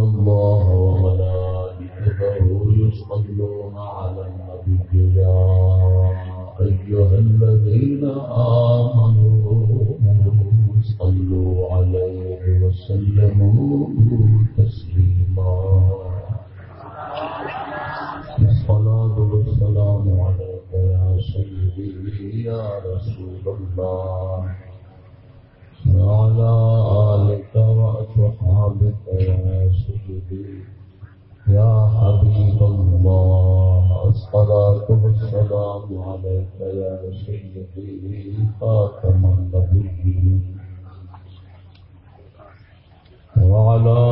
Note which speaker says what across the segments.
Speaker 1: الله الصلاة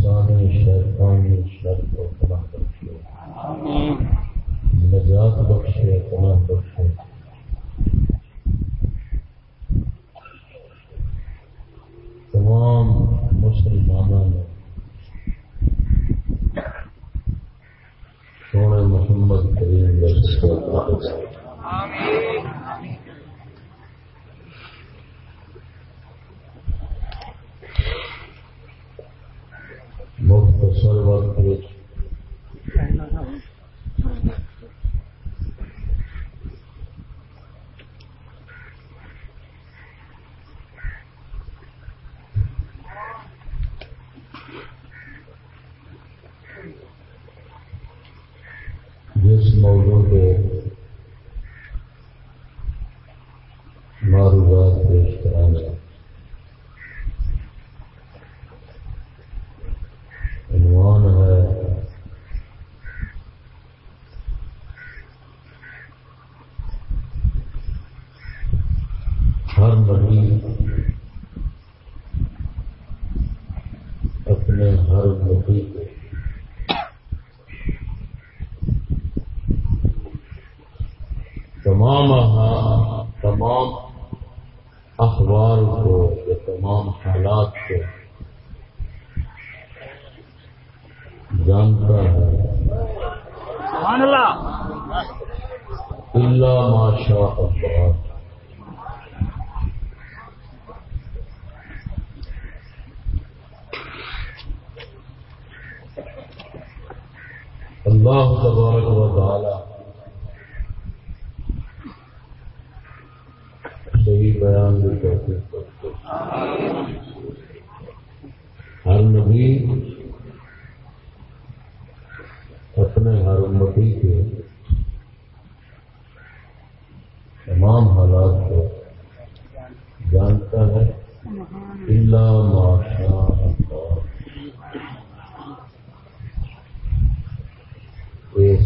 Speaker 1: نقصان شیطانی شر کو پناہ بخشے نجات بخشے پناہ بخشے تمام مسلمانوں سونے محمد کریم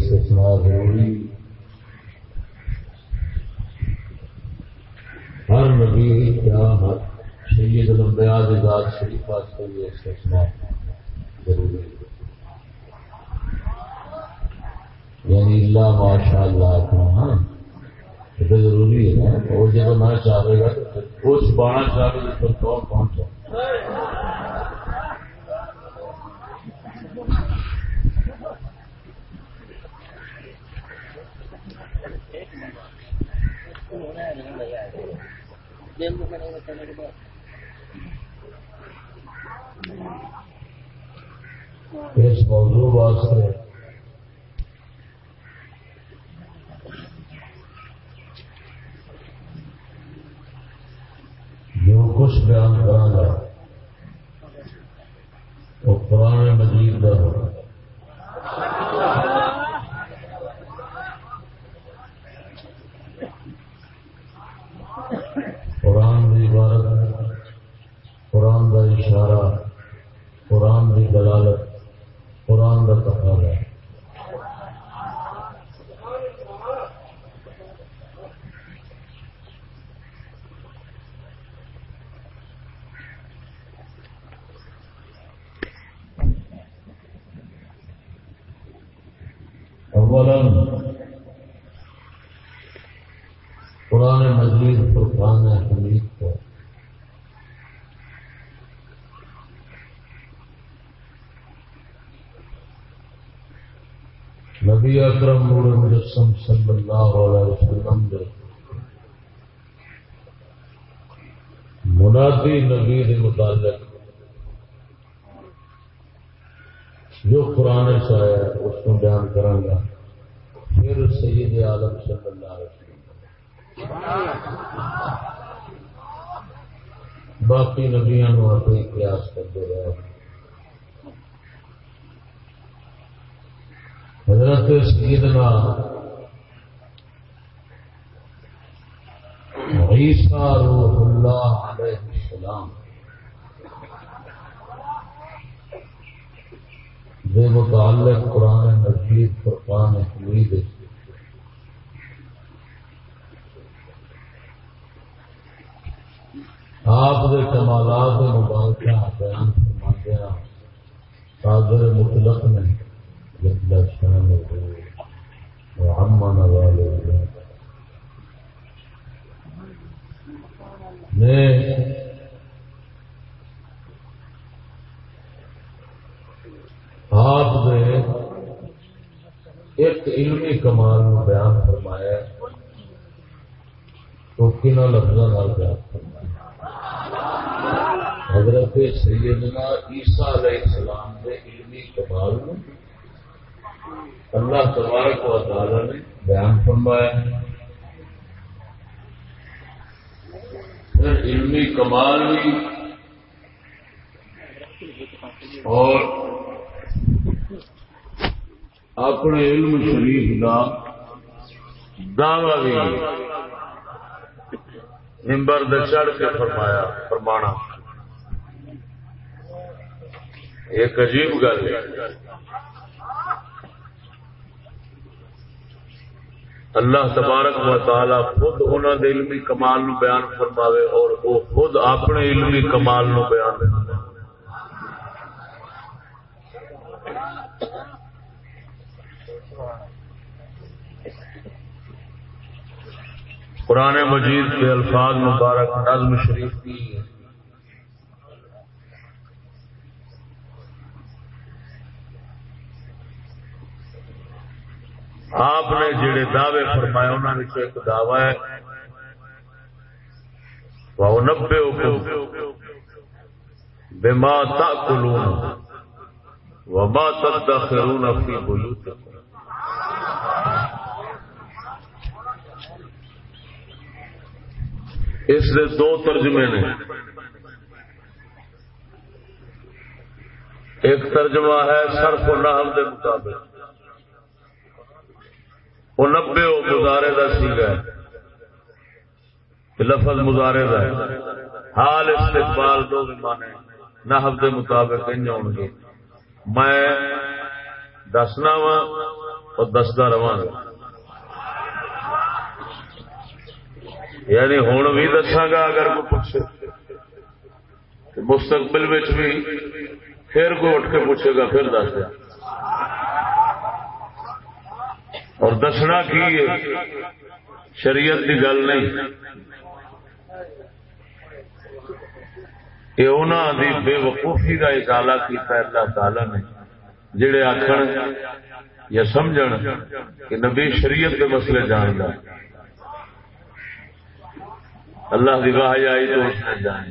Speaker 1: استثناء ضروری ہر نبی کیا ہر سید الانبیاء ذات شریف واسطے یہ استثناء ضروری یعنی اللہ ماشاء اللہ ہاں یہ تو ضروری ہے نا۔ وہ جب نہ چاہے گا وہ چھپانا چاہے گا تو کون پہنچا۔ اس موضوع واسطے جو کچھ بیان کرا گا وہ پرانے مجید کا ہوگا قرآن کی عبارت قرآن کا اشارہ قرآن کی دلالت قرآن کا تقاضا اولا قرآن مجید فرقان حمید کو نبی اکرم نور مجسم صلی اللہ علیہ وسلم دے منادی نبی کے متعلق جو قرآن سے آیا اس کو بیان کروں گا، پھر سید عالم صلی اللہ علیہ وسلم۔ باقی نبیا آپ قیاس کرتے رہے حضرت سیدنا عیسیٰ روح اللہ علیہ السلام بے متعلق قرآن مجید فرقان حمید آپ کے کمالات مبارکہ بیان فرماتے ہیں صادر مطلق نے جب شان محمد والے نے آپ نے ایک علمی کمال بیان فرمایا تو کن لفظوں بیان فرمایا؟ حضرت سیدنا عیسیٰ علیہ السلام کے علمی کمال میں اللہ تبارک و تعالی نے بیان فرمایا پھر علمی کمال بھی اور اپنے علم شریف کا دعوی بھی ممبر دے چڑھ کے فرمایا، فرمانا۔ ایک عجیب گل ہے۔ اللہ تبارک و تعالی خود انہوں دے علمی کمال نو بیان فرماوے اور وہ خود اپنے علمی کمال نو بیان قرآن مجید کے الفاظ مبارک نظم شریف کی۔ آپ نے جڑے دعوے فرمائے انہوں نے ایک دعوی ہے۔ وہ نبے بے تاکلون وما تدخرون فی بیوتکم اس نے دو ترجمے نے۔ ایک ترجمہ ہے سرف و نحم کے مطابق۔ وہ نبے وہ مزارے کا سیگا لفظ مزارے کا ہے۔ حال استقبال دو مانے۔ نحب کے مطابق ان آؤ گے۔ میں دسنا وا اور دستا رہا یعنی ہوں بھی دساگا اگر کوئی پوچھے۔ مستقبل بھی پھر کوئی اٹھ کے پوچھے گا، پھر دس دیا اور دسنا کی ہے؟ شریعت کی گل نہیں۔ یہ انہوں نے بے وقوفی کا اکالا کیا اللہ تعالی نے، جڑے آخر یا سمجھ کہ نبی شریعت کے مسئلے جانتا اللہ کی واہ آئی تو اس نے جان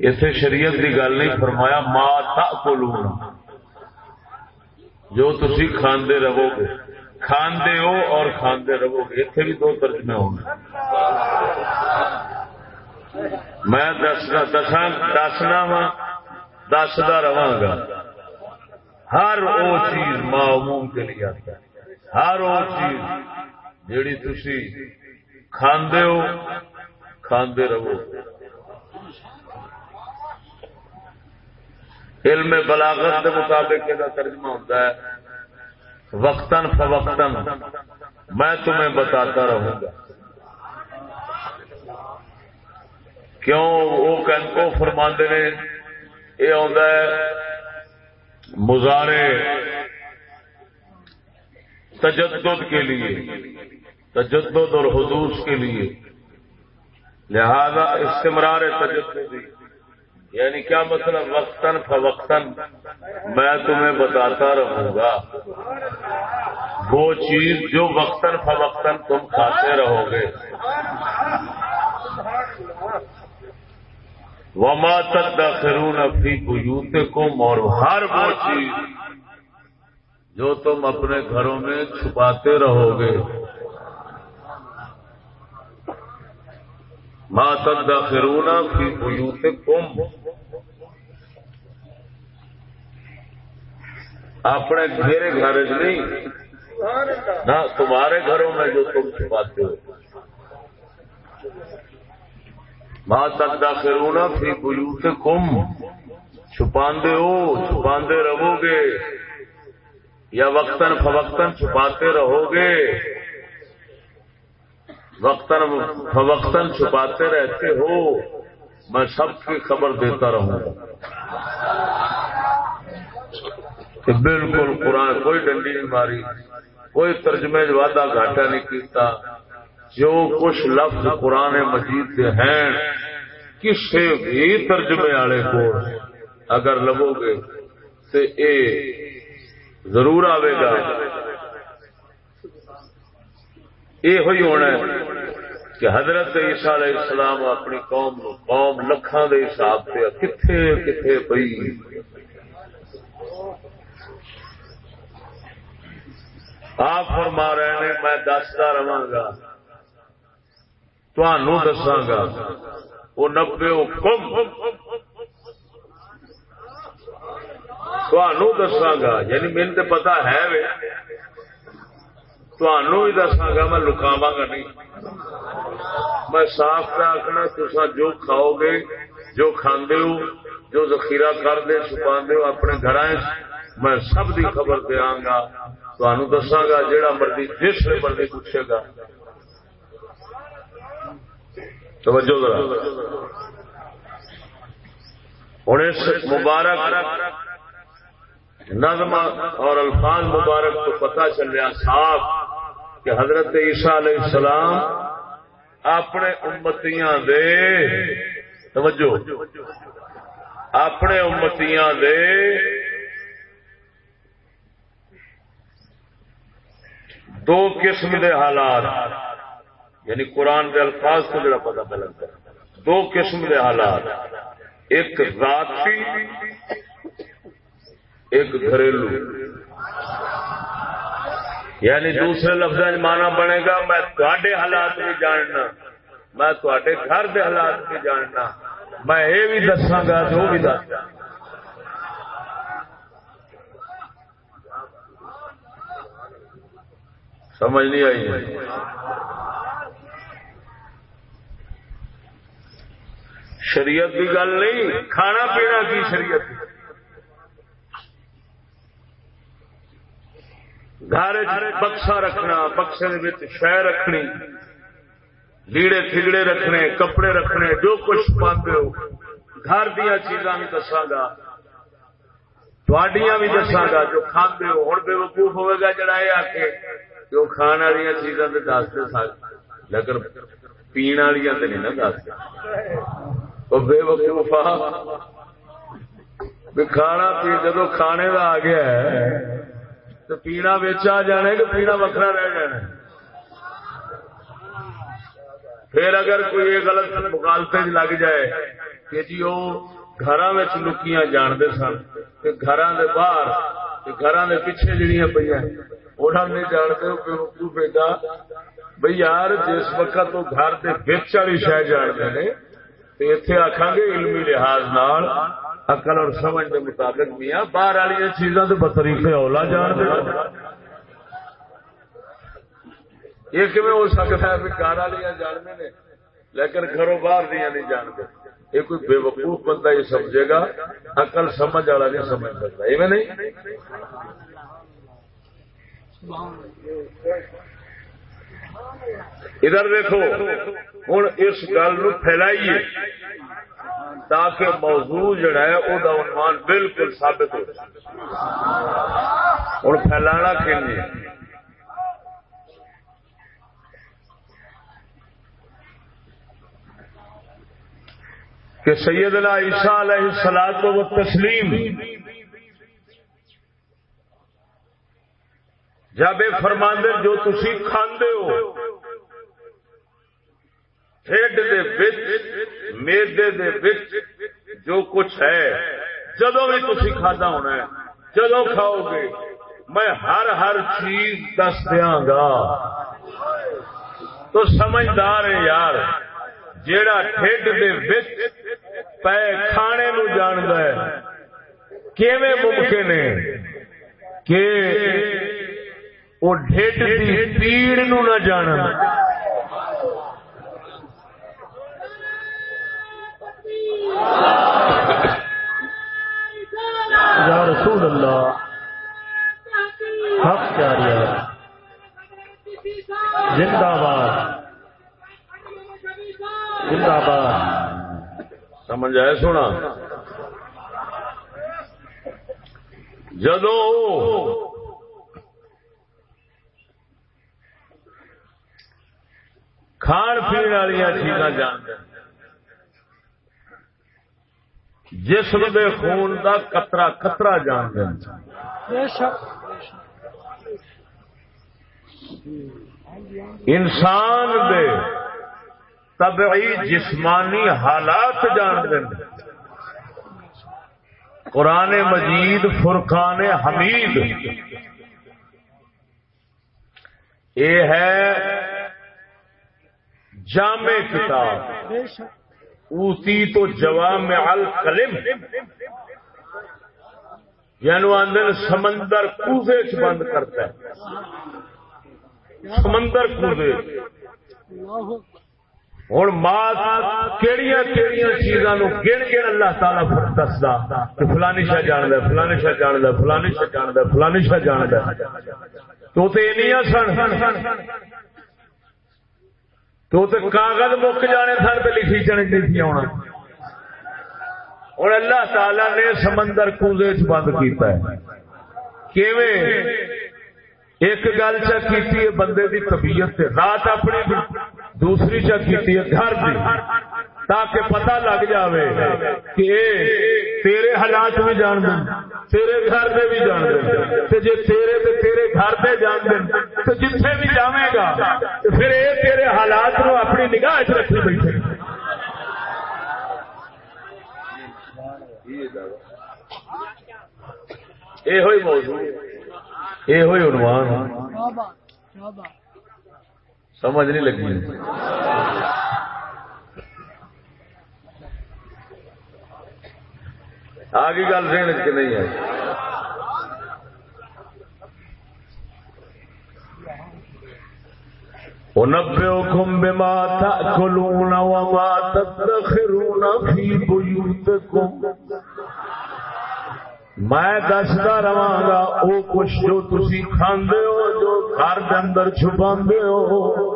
Speaker 1: اتنے شریعت کی گل نہیں فرمایا ماں تا کو جو تھی کھاندے رہو گے کھاندے ہو اور کھاندے رہو گے اتنے بھی دو ترجمے ہوں گے۔ میں دسنا وا دستا رہا گا ہر وہ چیز معموم کے لیے آتا ہے۔ ہر وہ چیز جیڑی تھی کھاندے ہو، کھاندے رہو علم بلاغت کے مطابق یہ ترجمہ ہوتا ہے۔ وقتاً فوقتاً میں تمہیں بتاتا رہوں گا۔ کیوں؟ وہ فرماندے نے، یہ آتا ہے مظاہرے تجدد کے لیے، تجدد اور حدوث کے لیے۔ لہذا استمرار تجدد یعنی کیا مطلب وقتاً فوقتاً میں تمہیں بتاتا رہوں گا۔ وہ چیز جو وقتاً فوقتاً تم کھاتے رہو گے۔ وما تک داخرون اپنی بجوت کم اور ہر وہ چیز جو تم اپنے گھروں میں چھپاتے رہو گے۔ ماں تک داخرون فی بجوت کم اپنے میرے گھر نہیں، نہ تمہارے گھروں میں جو تم چھپاتے ہو۔ ماں تک داخرونا پھر گلو سے کم چھپاندے ہو، چھپاندے رہو گے۔ یا وقتاً فوقتاً چھپاتے رہو گے۔ وقتاً فوقتاً چھپاتے رہتے ہو۔ میں سب کی خبر دیتا رہوں۔ گا کہ بالکل قرآن کوئی ڈنڈی نہیں ماری، کوئی ترجمے وعدہ گھاٹا نہیں کیتا، جو کچھ لفظ قرآن مجید کے ہیں کسی بھی ترجمے والے کو اگر لگو گے تو اے ضرور آئے گا۔ یہ ہوئی ہونا ہے کہ حضرت عیسیٰ علیہ السلام اپنی قوم قوم لکھان دے حساب سے کتنے کتنے پئی۔ آپ فرما رہے ہیں، میں دستا رہا گا۔ دساگا وہ نبے کم دساگا یعنی میرے تو پتا ہے بھی دساگا میں لکاوا گا نہیں۔ میں صاف کا آخنا تصا جو کھاؤ گے، جو کھانے ہو، جو ذخیرہ کر دے، چھپا ہو اپنے گھر میں سب کی خبر دیا گا تمہوں دساگا جہاں مرضی جس مرضی پوچھے گا۔ توجہ ذرا۔ ہوں اس مبارک نظم اور الفاظ مبارک کو پتا چل رہا صاف کہ حضرت عیسیٰ علیہ السلام اپنے امتیاں دے توجہ۔ اپنے امتیاں دے دو قسم دے حالات۔ یعنی قرآن کے الفاظ کو جڑا پتا پہ لگتا ہے دو قسم دے حالات۔ ایک ذاتی، ایک گھریلو۔ یعنی دوسرے لفظ مانا بنے گا، میں تھوڑے حالات بھی جاننا۔ میں تھوڑے گھر کے حالات بھی جاننا۔ میں یہ بھی دساگا جو بھی دس سمجھ نہیں آئی شریعت کی گل نہیں، کھانا پینا کی شریعت۔ گھر بکسا رکھنا، بکسے شہ رکھنی، لیڑے تھگڑے رکھنے، کپڑے رکھنے، جو کچھ پاتے ہو۔ گھر دیا چیزاں بھی دساگا تھوڑیاں بھی دساگا جو کھانے ہو۔ ہوں بے وقوف ہوئے گا جڑا یہ آ کے جو کھان والی چیزاں تو دس دے سک لیکن پینے والی تو نہیں نا دس بے وقوف کھانا پی جدو کھانے کا آ گیا ہے، تو پینا آ جانا کہ پینا وکرا رہ جانا پھر اگر کوئی غلط مخالفے لگ جائے کہ جی وہ گھر لکیاں جانتے سن گھر باہر گھر پیچھے جہیا پہ وہ نہیں جانتے بیٹا بھائی یار جس وقت وہ گھر کے بچ والی شہ جانتے ہیں اتنے آخان گے علمی لحاظ نال اقل اور سمجھ کے مطابق میاں، باہر والی چیزاں تو بطریقے اولا جان دے۔ یہ کیون ہو سکتا ہے بھی کار والی جانتے ہیں لیکن گھروں باہر دیا نہیں جانتے۔ یہ کوئی بے وقوف بندہ یہ سمجھے گا اقل سمجھ والا نہیں سمجھ سکتا، ایویں نہیں؟ ادھر دیکھو ہوں اس گل پھیلائیے تاکہ موضوع جڑا ہے وہ عنوان بالکل ثابت ہو ہوں پھیلا کہ کہ سیدنا عیسیٰ علیہ السلام و تسلیم جب یہ فرماندے جو تھی کھاندے ہو میدے دے بچ جو کچھ ہے جدو بھی تھی کھانا ہونا ہے جدو کھاؤ گے، میں ہر ہر چیز دس دیا گا۔ تو سمجھدار ہے یار، جیڑا ٹھڈ دے بچ پے کھانے نو جاند ہے، کیویں ممکن ہے کہ وہ ڈھڈ دی پیڑ نو نہ جانا
Speaker 2: یا رسول اللہ حق چاریہ زندہ باد زندہ باد
Speaker 1: سمجھ آئے سونا جدو کھان پی والی چیزاں جانتے جسم دے خون دا قطرہ قطرہ جان انسان دے طبعی جسمانی حالات جان دیں قرآن مجید فرقان حمید۔ یہ ہے جامع کتاب۔ اوتی تو جواب میں القلم۔ یعنی آندن سمندر کوزے چ بند کرتا ہے۔ سمندر کودے ہوں ماں کہڑی کہڑی چیزاں گن گن اللہ تعالی دستا کہ فلانی شاہ جان د فلانی شاہ جان د فلانی شاہ جان د فلانی شاہ جان د تو سن تو کاغذ مک جانے سن پہ لکھی چنے لکھی آنا اور اللہ تعالی نے سمندر کوزے چ بند کیتا ہے۔ کیویں؟ ایک گل چی بندے دی طبیعت سے رات اپنی دوسری چا ہے گھر دی۔ تاکہ پتہ لگ جاوے کہ اے تیرے حالات بھی جان دیں تیرے گھر دے بھی جان دیں جے تیرے تے تیرے گھر دے جان دیں تو جتنے بھی جاوے گا تو پھر اے تیرے حالات نو اپنی نگاہ چ رکھی بیٹھے۔ یہ ہوئی موضوع یہ ہوئی عنوان۔ سمجھ نہیں لگی۔ آگے گل سہن کے نہیں ہے؟ ونبئكم بما تأكلون وما تدخرون في بيوتكم میں دستا رہا گا وہ کچھ جو تھی کھانے ہو، جو گھر کے اندر چھپا ہو۔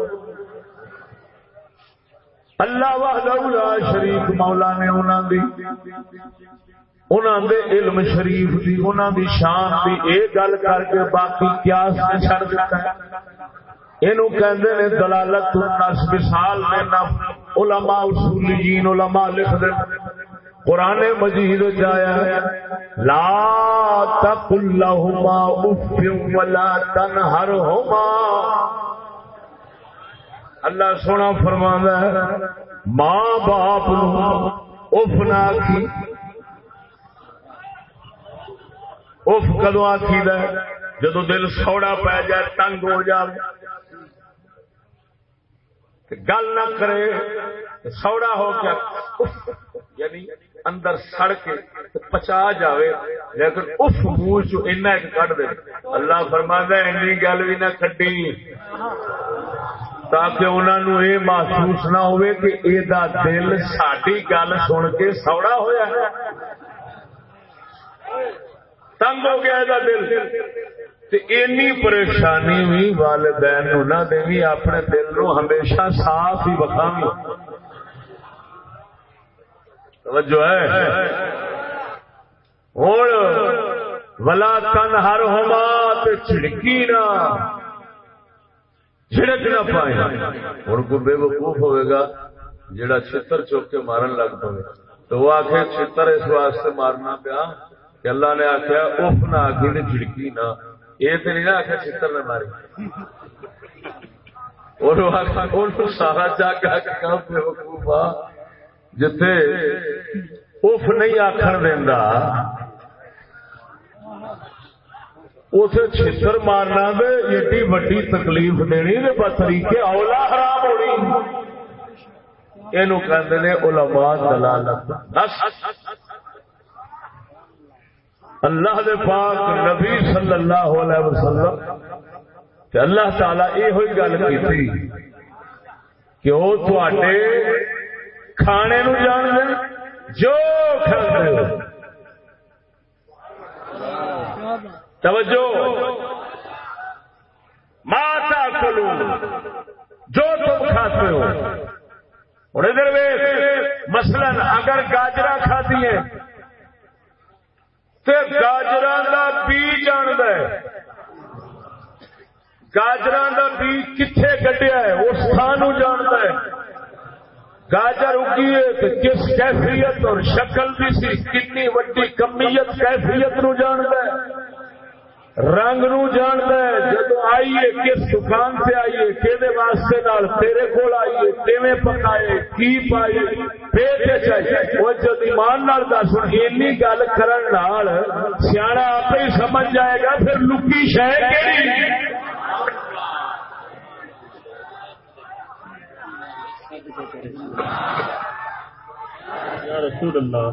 Speaker 1: اللہ وا شریف مولا نے انہوں دی۔ انہوں دے علم شریف دی انہوں دی شان دی اے گل کر کے باقی کیا چھڑ دیتا ہے؟ اینو کہندے نے دلالت الناس مثال میں نہ، علماء اصولیین، علماء لکھ دے۔ قرآن مجید جایا ہے، لا تقل لهما اف ولا تنهرهما اللہ سونا فرماندا ہے، ماں باپ نو اف نہ کی اف کدو آخی جدو دل سوڑا پی جائے، تنگ ہو جائے۔ گل نہ کرے سوڑا ہو گیا یعنی اندر سڑ کے پچا جاوے۔ لیکن اس منہ چ ایک کٹ دے۔ اللہ فرما این گل بھی نہ کٹی تاکہ انہوں نے یہ محسوس نہ ہوئے کہ اے دا دل ساری گل سن کے سوڑا ہویا ہے۔ تنگ ہو گیا دل اینی پریشانی بھی والدین انہوں نے بھی اپنے دل نو ہمیشہ صاف ہی بخامی توجہ ہے۔ ہوں ولا تن ہر ہوما چھڑکی نہ۔ چھڑک نہ پائے ہوں کو بے وقوف ہوئے گا جڑا چھتر چوک کے مارن لگ پے تو وہ آخ چھتر اس واسطے مارنا پیا۔ کہ اللہ نے آخیا اف نہ آگے نے چھڑکی نہ۔ یہ تو نہیں نہ آخیا چھتر نے ماری۔ اور سارا جگ بے وقوف آ؟ جتھے اف نہیں آخر دینا اسے چھتر مارنا دے، ایڈی وڈی تکلیف دینی دے، بس طریقے اولا خراب ہونی یہ کہتے ہیں علماء دلالت۔ اللہ دے پاک نبی صلی اللہ علیہ وسلم تے اللہ تعالی یہ ہوئی گل کی کہ وہ کھانے نو جان دیں جو کھانے ہو۔ توجہ۔ ماتا کلو، جو تم کھاتے ہو۔ اور ادھر مثلا اگر گاجرا کھاتی ہے تو گاجر کا بی جاند گاجر کا بی کتنے کٹیا ہے؟ اس تھان جانتا ہے۔ گاجر اگی ہے کس کیفیت اور شکل بھی سی؟ کنی وڈی کمیت کیفیت نو جانتا ہے۔ رنگ نو جانتا ہے جب آئیے کس دکان سے آئیے کہ واسطے نال تیرے کول آئیے کیویں پکائے، کی پائے پیٹ چاہیے وہ جب ایمان نال دس، اینی گل کرن نال سیاح آپ ہی سمجھ جائے گا، پھر لکی شہ کیڑی؟
Speaker 2: یا رسول اللہ،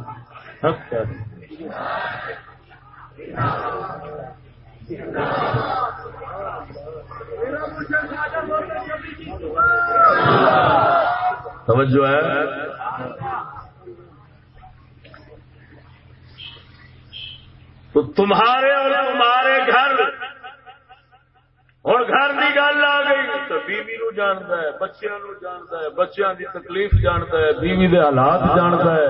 Speaker 2: حق کیا
Speaker 1: توجہ ہے؟ تو تمہارے اور تمہارے گھر اور گھر کی گل آ گئی، تو بیوی نو جانتا ہے، بچیاں نو جانتا ہے، بچیاں دی تکلیف جانتا ہے، بیوی دے حالات جانتا ہے۔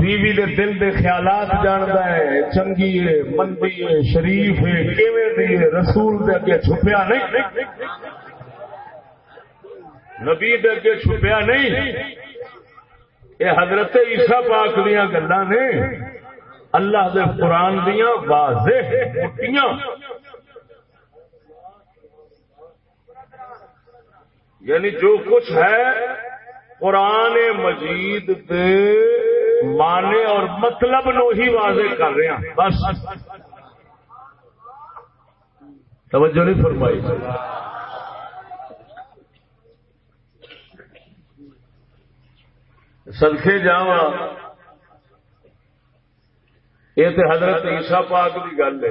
Speaker 1: بیوی دے دل دے خیالات جانتا ہے، چنگی ہے، مندی ہے، شریف ہے، کیویں دی ہے؟ رسول دے اگے چھپیا نہیں۔ نبی دے اگے چھپیا نہیں۔ یہ حضرت عیسیٰ پاک دیا گلا نے اللہ دے قرآن دیا واضح موٹیاں یعنی جو کچھ ہے قرآن مجید دے معنی اور مطلب نو ہی واضح کر رہے ہیں۔ بس۔ توجہ نہیں فرمائی۔ سدکے جا یہ تو حضرت عیسیٰ پاک کی گل ہے۔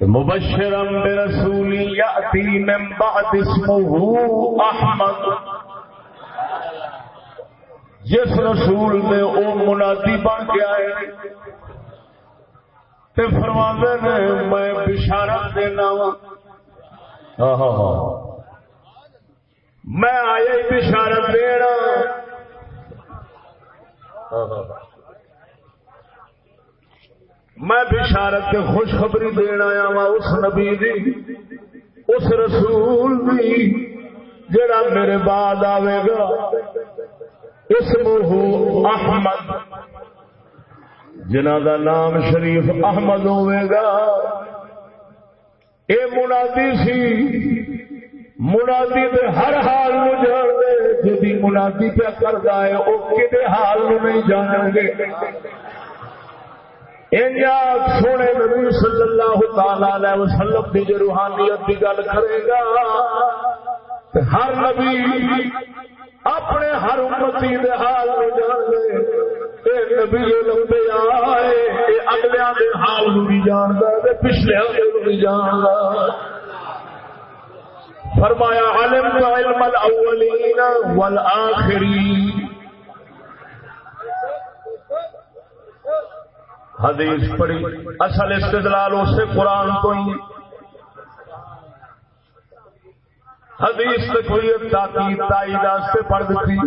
Speaker 1: مبشرم برسول یاتی من بعد اسمه احمد. جس رسول نے او منادی بن کے آئے تے فرماندے نے، میں بشارت دینا وا میں آیا بشارت دینا میں بشارت کے خوشخبری دینا آیا وا اس نبی دی، اس رسول دی، جڑا میرے بعد آئے گا۔ اس احمد، جنہ دا نام شریف احمد ہوئے گا۔ اے منادی سی، منادی دے ہر حال نو جان دے جی منادی پہ کرتا ہے وہ کدے حال نو نہیں جانیں گے۔ سونے نبی صلی اللہ تعالی وسلم کی جو روحانیت کی گل کرے گا ہر نبی اپنے ہر امتی دے حال میں جان لے۔ نبی لمبے آئے اگلے دے حال نو بھی جانتا پچھلے بھی جانتا فرمایا، علم علم الاولین والآخرین۔ حدیث پڑھی۔ اصل استدلال اسے قرآن کو ہی۔ حدیث سے کوئی تاکید تائید سے پڑھ دیتی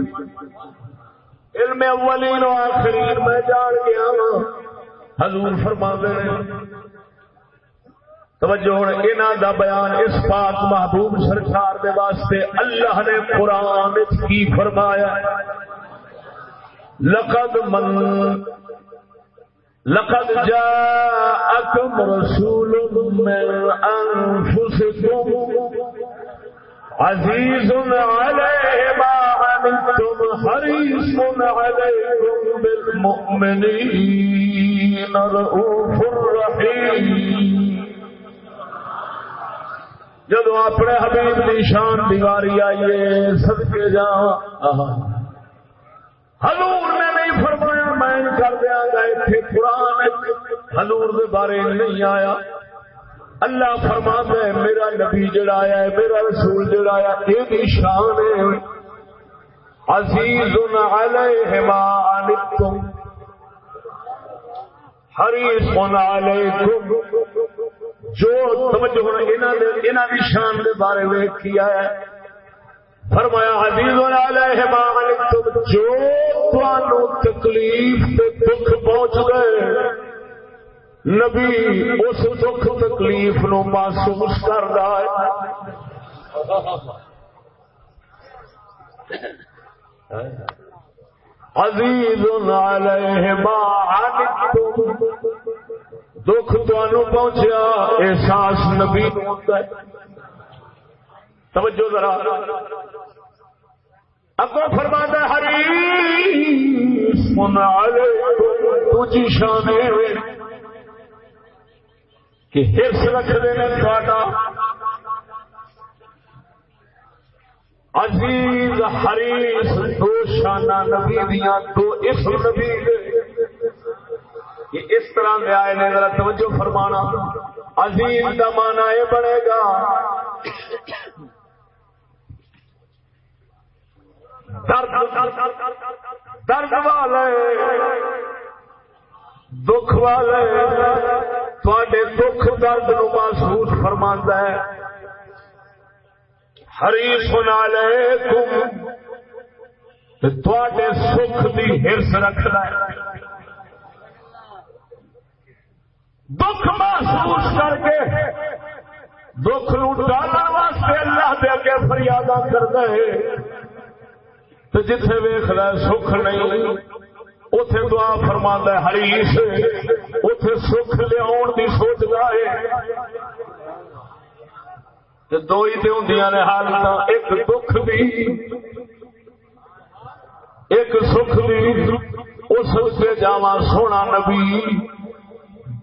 Speaker 1: علم اولین و آخرین میں جان گیا ہاں۔ حضور فرما دے توجہ ہوں انہوں دا بیان اس پاک محبوب سرکار دے واسطے اللہ نے قرآن کی فرمایا لقد من لقد جاءكم رسول من أنفسكم عزيز عليه ما عنتم حريص عليكم بالمؤمنين رؤوف رحيم. جدو اپنے حبیب کی شان دیواری آئیے سدکے جا حضور نے نہیں فرمایا میں کر دیا گا اتنے قرآن حضور دے بارے نہیں آیا۔ اللہ فرما ہے، میرا نبی جڑا آیا ہے، میرا رسول جڑا آیا، یہ بھی شان ہے۔ عزیز علیہ ما عنتم حریص علیکم۔ جو توجہ انہاں دی شان دے بارے میں کیا ہے۔ فرمایا، عزیز علیہ ما عنتم جو تانوں تکلیف تے دکھ پہنچ گئے، نبی اس دکھ تکلیف نو محسوس کر ہے۔ عزیز علیہ ما عنتم دکھ تانوں پہنچیا، احساس نبی نو ہوتا ہے۔ توجہ ذرا۔ اگو فرماتا ہری سنا تجھی شان کہ ہرس رکھ دینا تھوڑا عزیز، حریص، دو شانہ نبی دیا دو اس نبی یہ اس طرح میں آئے نے، ذرا توجہ فرمانا۔ عظیم کا مانا یہ بنے گا۔ درد درد والے، دکھ والے تھوڑے دکھ درد نو محسوس فرما ہے۔ ہری سنا لے تم تھوڑے سکھ کی ہرس رکھنا دکھ محسوس کر کے دکھ نو ڈالنے واسطے اللہ دے اگے فریاد کرتا ہے۔ تو جتھے ویخ سکھ نہیں اتے دعا فرما ہریش اتے سکھ لیا کی سوچتا ہے۔ دو ہی تو ہوں نے حالت ایک دکھ بھی ایک سکھ بھی اس سے جاوا سونا نبی۔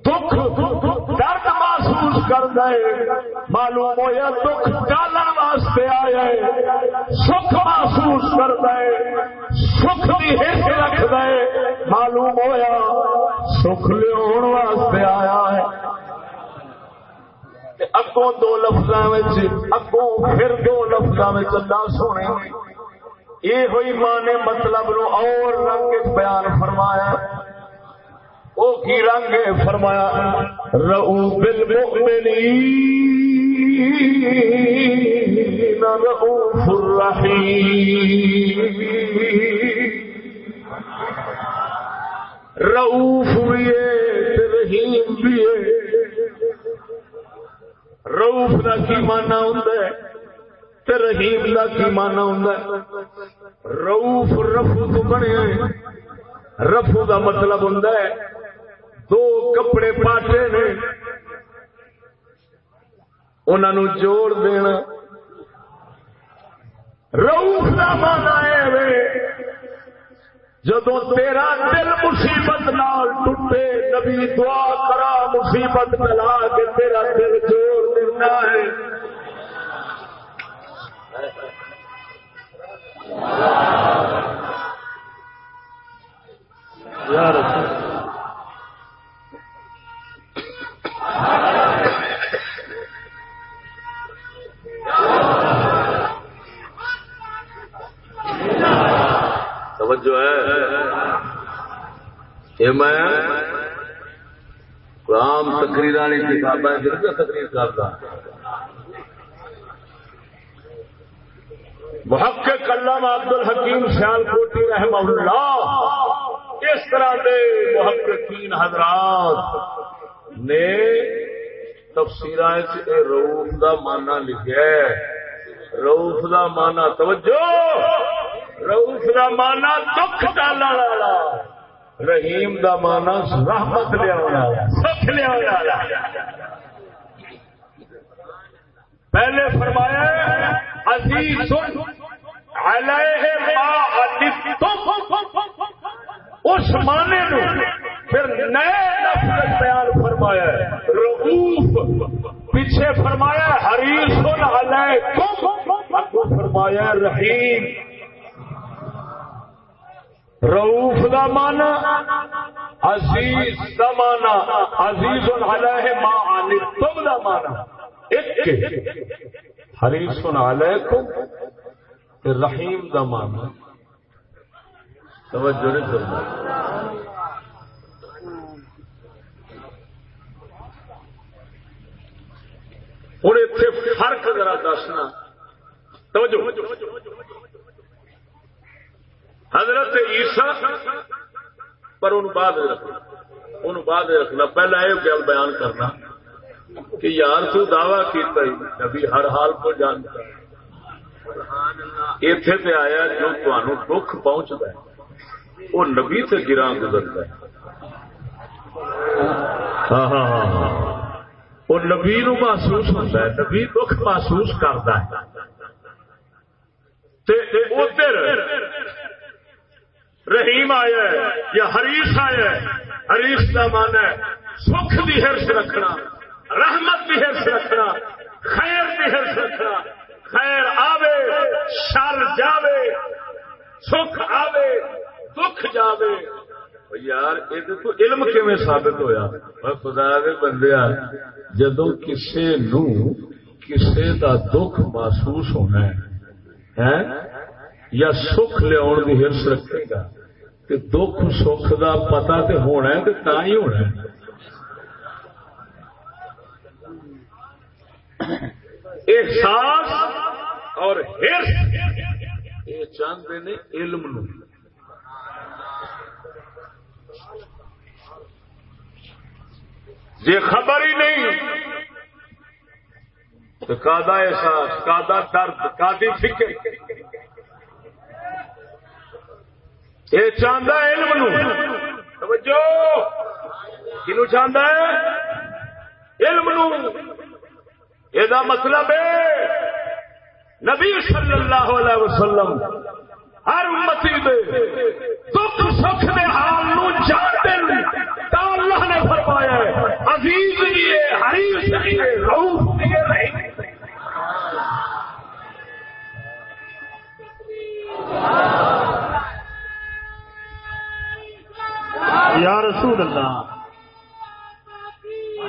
Speaker 1: دکھ درد محسوس کر دے معلوم ہوا دکھ ڈالن واسطے آیا سکھ محسوس کر دے سکھ کی ہٹ رکھ دے معلوم ہوا سکھ لیا واسطے آیا ہے۔ اگوں دو لفظ اگوں پھر دو لفظ اللہ سونے یہ ہوئی ماں نے مطلب نو اور رنگ بیان فرمایا۔ وہ کی رنگ فرمایا رو بل ملی رؤوف الرحیم۔ رؤوف بھی رحیم بھی ہے۔ رؤوف کا کی مانا ہوں رحیم کا کی مانا ہوں رؤوف رفو تو بنے رفو کا مطلب ہوں دو کپڑے پاٹے نے۔ انہوں جوڑ دینا۔ روف کا مانا ہے جدو تیرا دل مصیبت نال ٹوٹے، نبی دعا کرا، مصیبت ملا کے تیرا دل جوڑ دینا ہے۔ یا رسول توجہ ہے۔ یہ میں قرآن تقریر والی کتابیں تقریر کرتا محقق علامہ عبد الحکیم سیال کوٹی رحمہ اللہ، اس طرح دے محققین حضرات۔ نے تفسیر روف دا مانا لکھا ہے۔ روف دا مانا توجہ! روف دا مانا دکھ ڈالنے والا، رحیم دا مانا رحمت لیا سکھ لیا پہلے فرمایا، عزیز، علیہ ما اس معنی نو پھر نئے لفظ بیان فرمایا رعوف پیچھے فرمایا حریص علیکم۔ فرمایا رحیم۔ روف دا مانا عزیز دا مانا عزیز علیہ ما آنی تم دا مانا ایک حریص علیکم رحیم دا مانا توجہ نہیں کرنا ہوں اتنے فرق ذرا دسنا، توجہ۔ حضرت عیسا پر ان بعد رکھنا۔ ان بعد رکھنا۔ پہلا یہ گل بیان کرنا کہ یار تو دعوی کیتا ہی، نبی ہر حال کو جانتا ہے۔ اتے تے آیا جو تمہوں دکھ پہنچتا ہے، وہ نبی سے گرا گزرتا ہے۔ ہاں ہاں ہاں ہاں۔ وہ نبی نو محسوس ہوتا ہے، نبی دکھ محسوس کرتا ہے۔ ادھر رحیم آیا ہے یا ہریش آیا ہے ہریش کا مان ہے۔ سکھ کی ہرس رکھنا، رحمت کی ہرس رکھنا، خیر کی ہرس رکھنا۔ خیر آوے، شر جاوے، سکھ آوے، دکھ جاوے۔ یار یہ تو علم کیون ثابت ہویا میں خدا دے بندیا جدو کسے نو کسے دا دکھ محسوس ہونا ہے یا سکھ لیا دی ہرس رکھے گا کہ دکھ سکھ دا پتا تے ہونا ہے تا ہی ہونا ہے احساس اور ہرس یہ چاہتے نے علم نو جی خبر ہی نہیں تو کادا احساس کادا درد کادی فکر۔ یہ چاہتا ہے علم نو۔ جو کنو چاہتا ہے؟ علم یہ مطلب ہے۔ نبی صلی اللہ علیہ وسلم ہر امتی دے دکھ سکھ دے حال نو جانتے تا اللہ نے فرمایا ہے عزیز لیے حریص لیے روح لیے نہیں
Speaker 2: یا رسول اللہ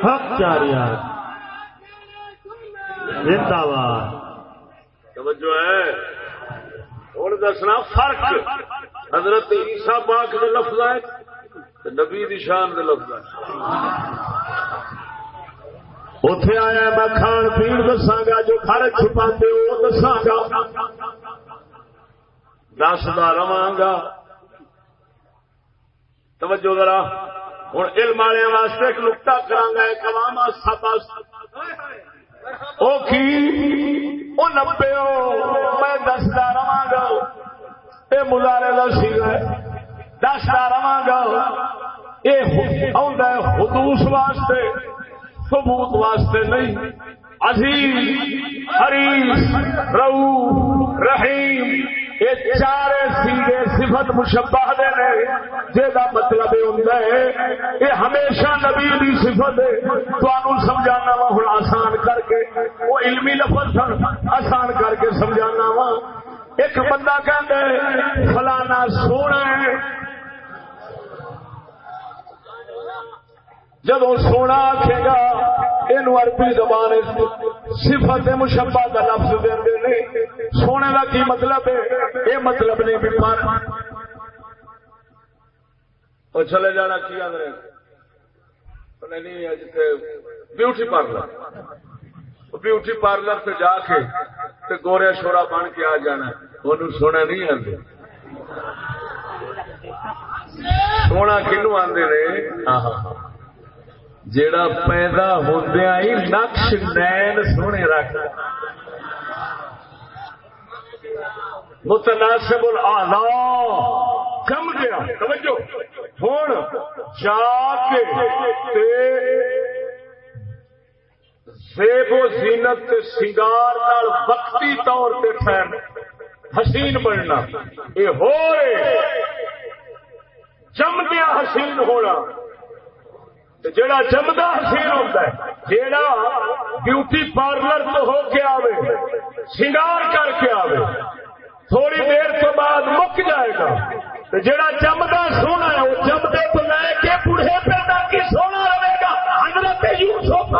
Speaker 2: حق جاریا زندہ باد
Speaker 1: توجہ ہے۔ دسنا، فرق حضرت عیسیٰ پاک کے لفظ ہے نبی دی شان کے لفظ ہے اتے آیا میں کھان پی دساگا، جو گھر چھپا وہ دساگا۔ دستا رہا گا۔ توجہ ذرا ہوں علم والے واسطے ایک نکتا کرا ایک عوام وہ کی؟ وہ نبے میں دستا رہا گا۔ یہ مزارے کا سیگا دستا رہا گا۔ یہ حدوس واسطے، ثبوت واسطے نہیں۔ عزیز حریف رو رحیم یہ چار سیگے صفت مشبہ دے نے جہاں مطلب یہ یہ ہمیشہ نبی دی صفت ہے۔ تو سمجھانا وا ہوں آسان کر کے۔ وہ علمی لفظ سن، آسان کر کے سمجھانا وا۔ ایک بندہ کہ فلانا سونا ہے۔ جب سونا آخے گا یہ عربی زبان صفت مشبہ کا لفظ دے سونے کا کی مطلب ہے یہ مطلب نہیں بھی پر اور چلے جانا کی آدھے بیوٹی پارلر بیوٹی پارلر سے جا کے گوریا شورا بن کے آ جانا وہ سونا نہیں آتے سونا کنو آدھے ہاں ہاں ہاں جیڑا پیدا ہوندیا ہی نقش نین سونے رکھ متناسب الاعضاء کم گیا توجہ۔ ہوں جا کے تے زیب و زینت تے سنگار نال وقتی طور پہ ٹھہر۔ حسین بننا۔ یہ ہو رہے جمدیا حسین ہونا۔ جڑا جمدا حسین ہوتا ہے، جیڑا بیوٹی پارلر تو ہو کے آوے سنگار کر کے آوے، تھوڑی دیر تو بعد مک جائے گا۔ جڑا جمدا سونا ہے، وہ جمدے تو لے کے بڑھے پہ کی سونا رہے گا۔ حضرت یوسف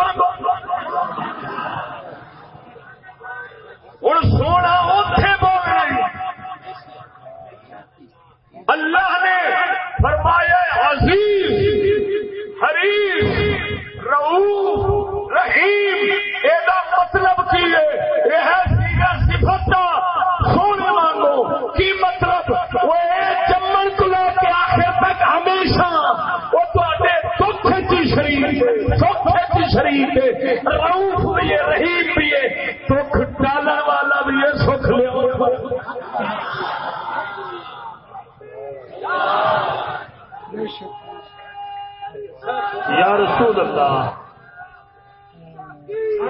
Speaker 1: ہوں سونا اتے بول رہی۔ اللہ نے فرمایا عزیز حریف رعوف رحیم یہ مطلب کی ہے؟ یہ ہے سیگا صفت سونے مانگو۔ کی مطلب؟ وہ جمن کو لے کے آخر تک ہمیشہ وہ تے دکھ کی شریف سکھ کی شریف رعوف بھی ہے، رحیم بھی ہے۔ دکھ ڈالنے والا بھی ہے، سکھ لے
Speaker 2: یا رسول اللہ۔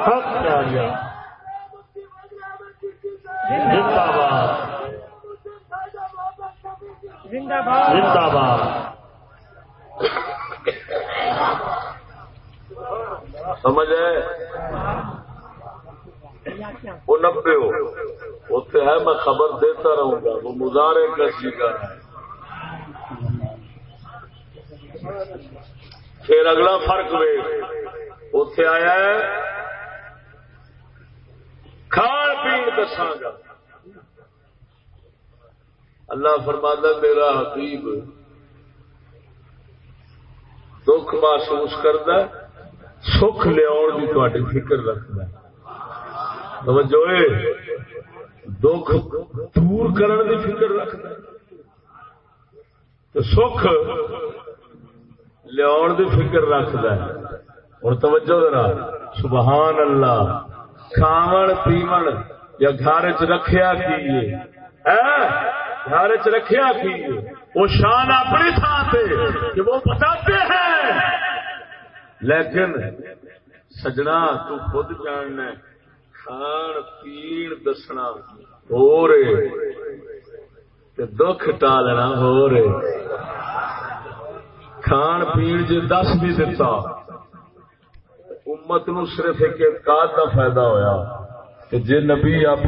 Speaker 2: حق جاریا زندہ باد۔ زندہ باد۔
Speaker 1: سمجھ ہے؟ وہ نبے ہو۔ اتنے ہے میں خبر دیتا رہوں گا۔ وہ مظاہرے کا سیکھا ہے۔ پھر اگلا فرق وے اتے آیا ہے، کھان پی دساگا اللہ فرمانا میرا حبیب دکھ محسوس کرتا سکھ لیا کی فکر رکھتا توجہ دکھ دور کرنے کی فکر رکھتا سکھ لیا فکر رکھتا ہے۔ اور توجہ ذرا سبحان اللہ۔ کھاون پیمن یا گھر چ رکھیا کیے گھر چ رکھیا کیے وہ شان اپنی تھان پہ کہ وہ بتاتے ہیں۔ لیکن سجنا تو خود جاننا کھان، پین دسنا ہو رہے۔ دکھ ٹالنا ہو رہے۔ کھان پین جی دس بھی دتا، امت نو صرف ایک اعتقاد کا فائدہ ہویا۔ کہ جے نبی آپ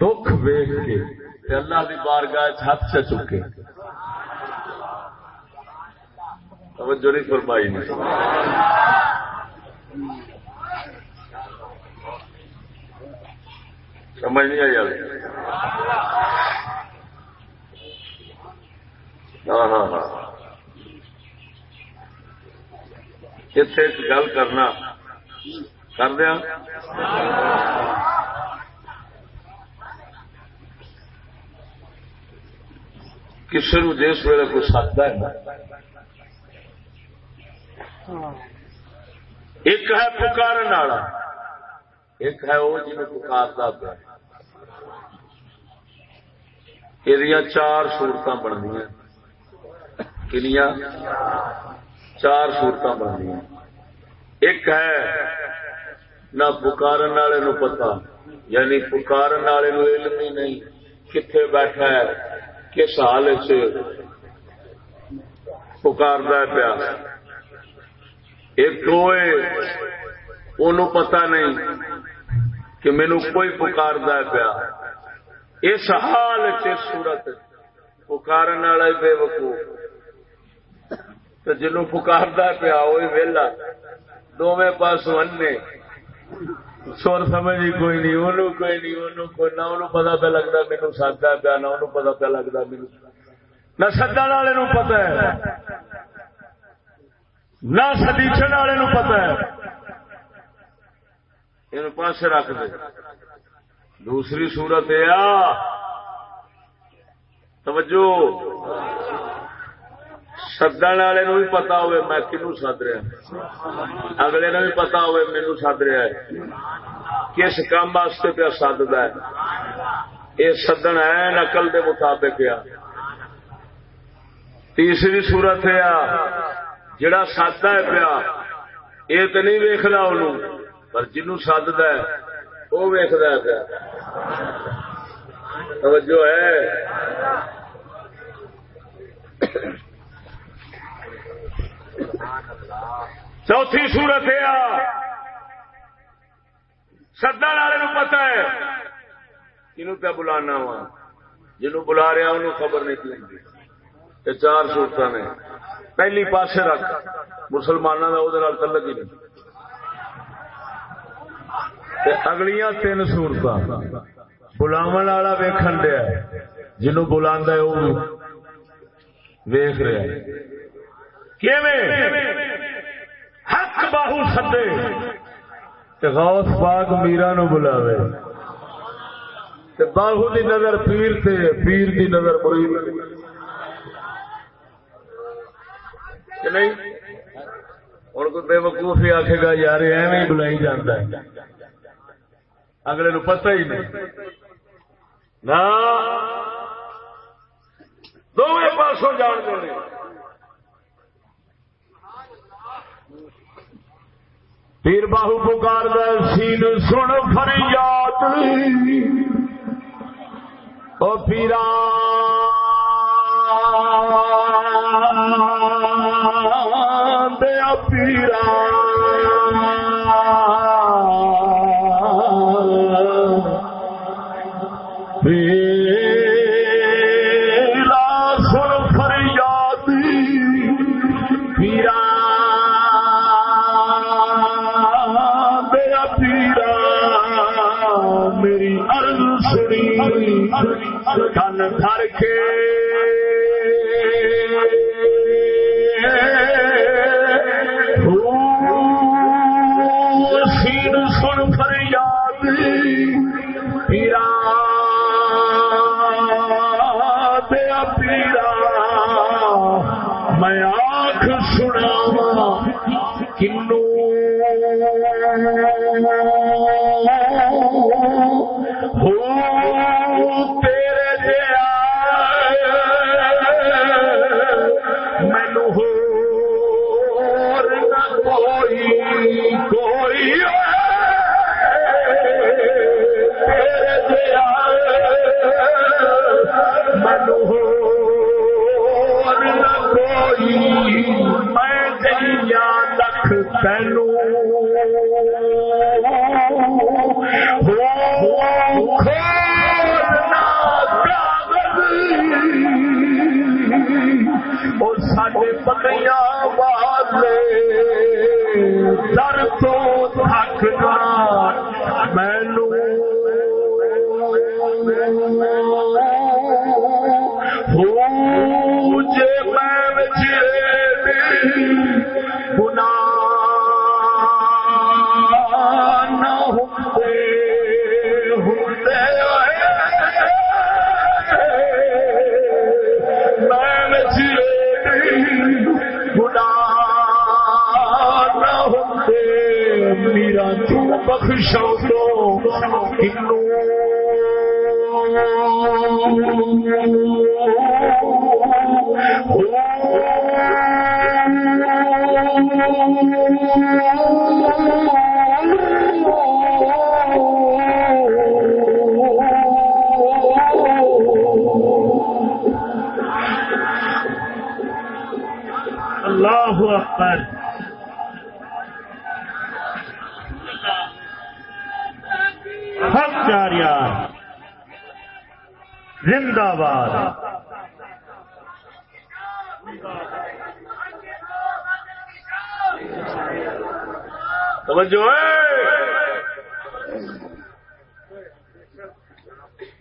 Speaker 1: دکھ ویخ کے اللہ کی بارگاہ ہاتھ سے چکے۔ توجہ نہیں فرمائی نہیں سمجھ نہیں آئی ہاں ہاں ہاں۔ اتنے ایک گل کرنا کر دیا کسی نو جس ویل کوئی سکتا ہے نا ایک ہے پکار والا ایک ہے وہ جن پکارتا پیا یہ چار سورت بننی کنیا چار سورت بننی ایک ہے نہ پکارن والے نو پتا یعنی پکارن والے نو علم ہی نہیں کتنے بیٹھا ہے، کس حال پکار پیا۔ ایک پتا نہیں کہ مینو کوئی پکار پیا۔ اس حال چورت پکارن والا بے وقوع جنو پکار پیا وہی ویلا۔ دونوں پاس انے سر سمجھ کوئی نہیں انہوں کوئی نہیں کوئی نہ انہوں پتا پہ لگتا مینو سدا پیا نہ انہوں پتا پہ لگتا مینو نہ سدن والے پتا ہے نہ سدیچن والے پتا ہے۔ یہ پاس رکھ دے۔ دوسری صورت یہ توجہ۔ سدن والے بھی پتا ہوئے میں کنو سد رہا اگلے نے بھی پتا ہوئے مینو سد رہا ہے۔ کس کام واسطے پیا سد ہے؟ یہ سدن ہے نقل کے مطابق آ تیسری صورت ہے جڑا سد ہے پیا، یہ تو نہیں ویکنا ان پر جنو سد ہے وہ ویکد پیا۔ توجہ ہے۔ چوتھی سورت ہے سدا والے پتا ہے۔ کنو پہ بلانا وا؟ جنو بلا رہا انہوں خبر نہیں لگتی یہ چار سورت نے۔ پہلی پاسے رکھ۔ مسلمانوں کا وہ تلک ہی نہیں۔ اگلیاں تین سورت بلاو والا ویکن دیا جنو بلا ویخ رہا حق باہو سدے۔ غوث پاک میرا نو بلاوے۔ باہو دی نظر پیر تے پیر دی نظر مرید۔ نہیں؟ ہوں کوئی بے وقوف ہی آخے گا، یار ایویں بلائی جانا ہے۔ اگلے نو پتہ ہی نہیں۔ نہ۔ دونوں پاسوں جان دے پیر باہو پکار سین سن فریاد او پیرا۔ میں آخ سناوا کنو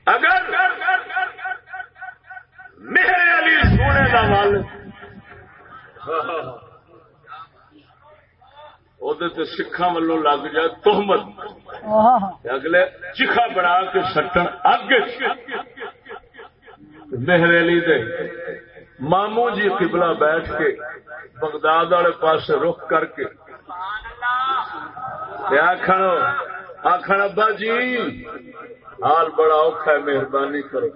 Speaker 1: اگر میرے علی سونے کا مل سکھا ولو لگ جائے تحمت اگلے چیخا بنا کے سٹن اگ مہر علی دے مامو جی قبلہ بیٹھ کے بغداد والے پاس رخ کر کے۔ آخر آخر ابا جی حال بڑا اوکھا ہے، مہربانی کرو۔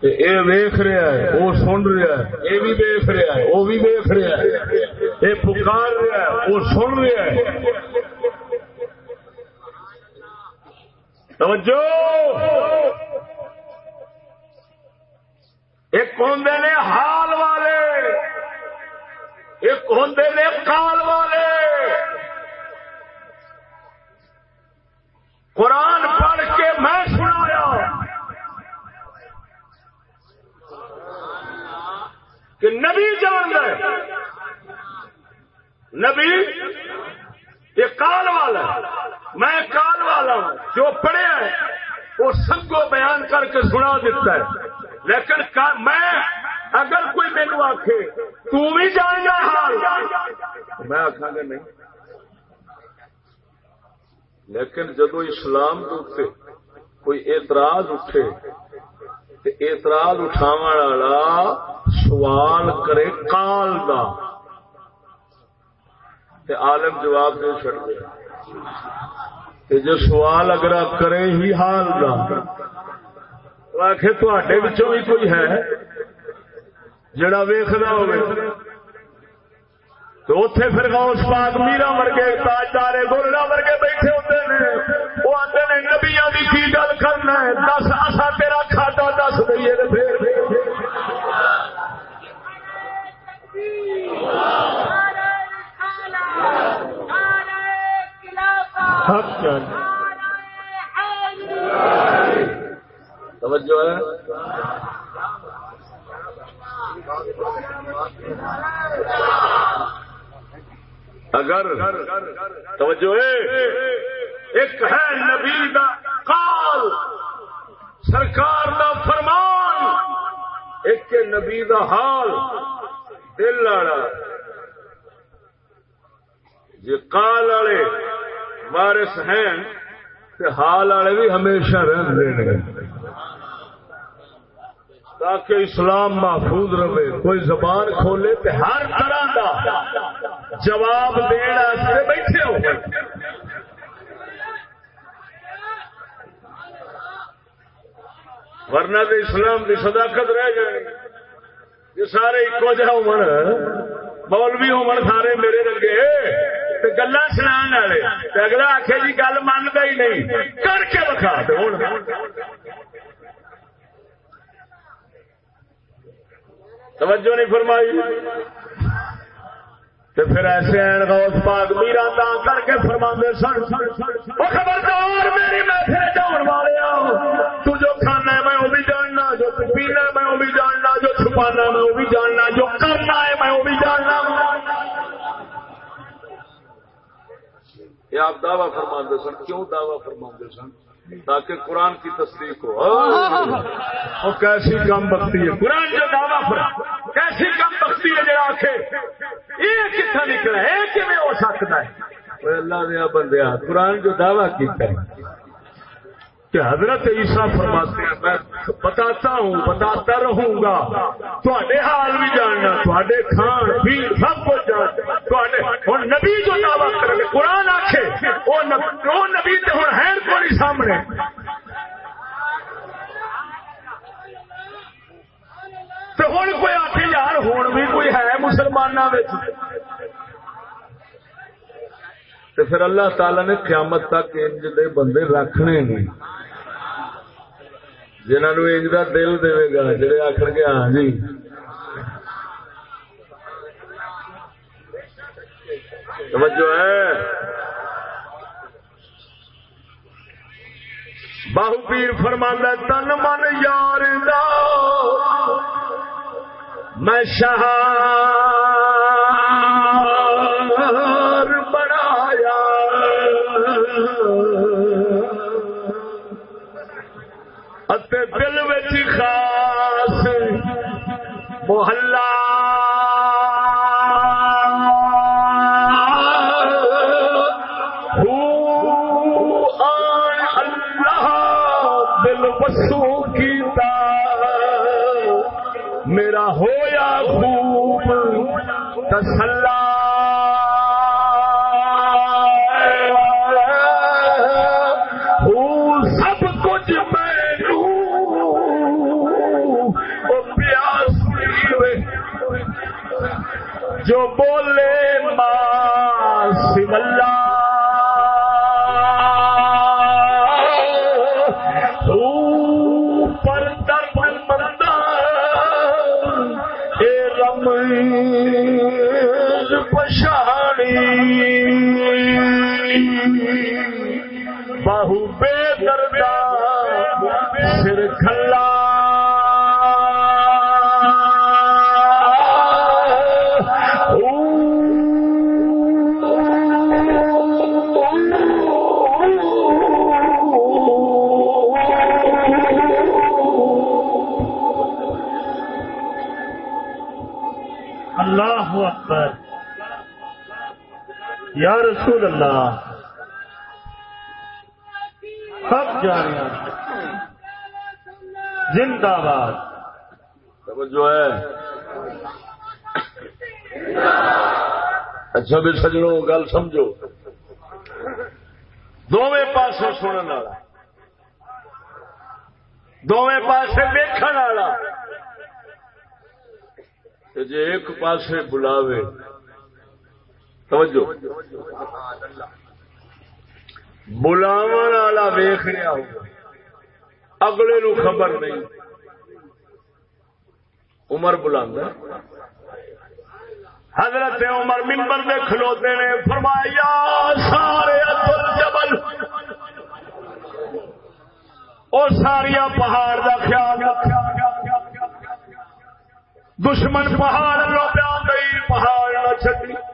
Speaker 1: اے ویخ رہا ہے وہ سن رہا ہے یہ بھی ویخ رہا ہے وہ بھی ویخ رہا ہے۔ یہ پکار رہا ہے وہ سن رہا ہے۔ توجہ! ایک ہوں نے حال والے، ایک ہوں نے کال والے۔ قرآن پڑھ کے میں سنایا۔ کہ نبی جان گئے نبی یہ کال والا میں کال والا ہوں۔ جو پڑھیا ہے وہ سنگو بیان کر کے سنا دیتا ہے۔ لیکن میں اگر کوئی مینو آخ بھی جان گا حال۔ میں آخا گا نہیں۔ لیکن جدو اسلام کے کوئی اعتراض اٹھے تو اعتراض اٹھاو والا سوال کرے کال دا تے عالم جواب دے چڑ دے جو سوال اگر کرے ہی حال دا آخ تھے بھی کوئی ہے جڑا ویخنا ہوگا تو اتے پھر غوث پاک میرا ورگے تاجدار گولڈا ورگے بیٹھے ہوتے ہیں۔ وہ آتے ہیں نبیا کی کی گل کرنا ہے؟ دس آسا تیرا کھاتا دس دئیے پھر۔ توجہ ہے۔ اگر توجہ ایک ہے نبی دا قال، سرکار دا فرمان، ایک نبی دا حال، دل والا جی کال والے وارس ہیں حال والے بھی ہمیشہ رہتے ہیں تاکہ اسلام محفوظ رہے۔ کوئی زبان کھولے تے ہر طرح دا جواب دن بیٹھے ہو۔ ورنہ تو اسلام کی صداقت رہ جائے۔ یہ سارے ایکو جہ ہو مولوی ہو سارے میرے رنگے۔ گلا سنا والے اگلا آخے جی گل منتا ہی نہیں۔ کر کے بکھا توجہ نہیں فرمائی۔ تو پھر ایسے این غوث پاک میرا دان کر کے فرما سن۔ وہ خبردار میری محفل جان والے تو جو کھانا ہے میں وہ بھی جاننا، جو پینا ہے میں وہ بھی جاننا، جو چھپانا ہے میں وہ بھی جاننا، جو کرنا ہے میں وہ بھی جاننا۔ یہ آپ دعوی فرما سن۔ کیوں دعوی فرما سن؟ تاکہ قرآن کی تصدیق ہو۔ وہ کیسی کم بختی ہے۔ قرآن جو دعوی فرما کیسی کم بختی ہے جو آخے یہ کتنا نکلا ہے کہ ہو سکتا ہے۔ اللہ دیا بندے قرآن جو دعویٰ کیتا ہے کہ حضرت عیسیٰ فرماتے ہیں، میں بتاتا ہوں، بتاتا رہوں گا۔ تھوڑے حال بھی جاننا تھوڑے کھان، بھی سب کچھ جاننا۔ ہوں نبی جو دعویٰ کرے قرآن آخے وہ نبی تو ہوں ہے کوئی سامنے۔ تو ہوں کوئی آخ یار ہوں بھی کوئی ہے مسلمانوں پھر اللہ تعالی نے قیامت تک انج دے بندے رکھنے نہیں جنہوں انج کا دل دے گا جڑے آخر گے ہاں جی توجہ ہے باہو پیر فرمانا تن من یار دا میں شہار دل بچ خاص محلہ جو بولے ماں
Speaker 2: رسول اللہ۔ سب جانا زندہ باد۔
Speaker 1: جو ہے۔ اچھا بھی سجنو گل سمجھو۔ دونوں پاسوں سننے والا۔ دونوں پاسے دیکھنے والا۔ جی ایک پاسے بلاوے۔ توجہ۔ بلاو والا ویخ رہا ہو اگلے نو خبر نہیں۔ عمر بلا حضرت عمر ممبر میں کھلوتے نے فرمایا، سارے جبل۔ اور ساریا پہاڑ کا خیال دشمن پہاڑ لو پیا گئی، پہاڑ نہ چکی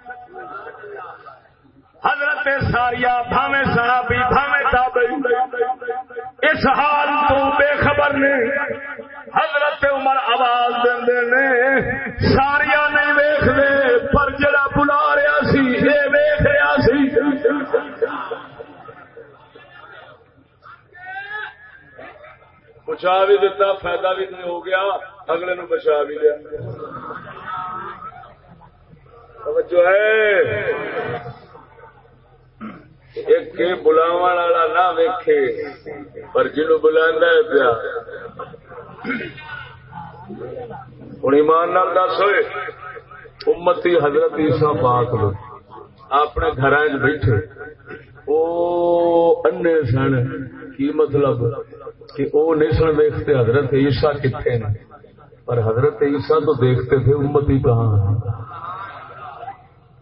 Speaker 1: حضرت ساریا بھاوے صحابی بھاوے تابعی۔ اس حال تو بے خبر نے حضرت عمر آواز دے نے، ساریا نہیں ویخ دے پر جڑا بلا رہا سی یہ ویخ رہا سی۔ بچا بھی دتا فائدہ بھی نہیں ہو گیا، اگلے نو بچا بھی لیا۔ جو ہے۔ ایک بلاو والا نہ ویکھے، پر جنو بلا پیا۔ ہوں ایمان نال دس ہوئے، امتی حضرت عیسیٰ پاک لو اپنے گھر بیٹھے۔ وہ انے سن، کی مطلب؟ کہ وہ نہیں سن دیکھتے حضرت عیسیٰ کتنے پر حضرت عیسیٰ تو دیکھتے تھے امتی کہاں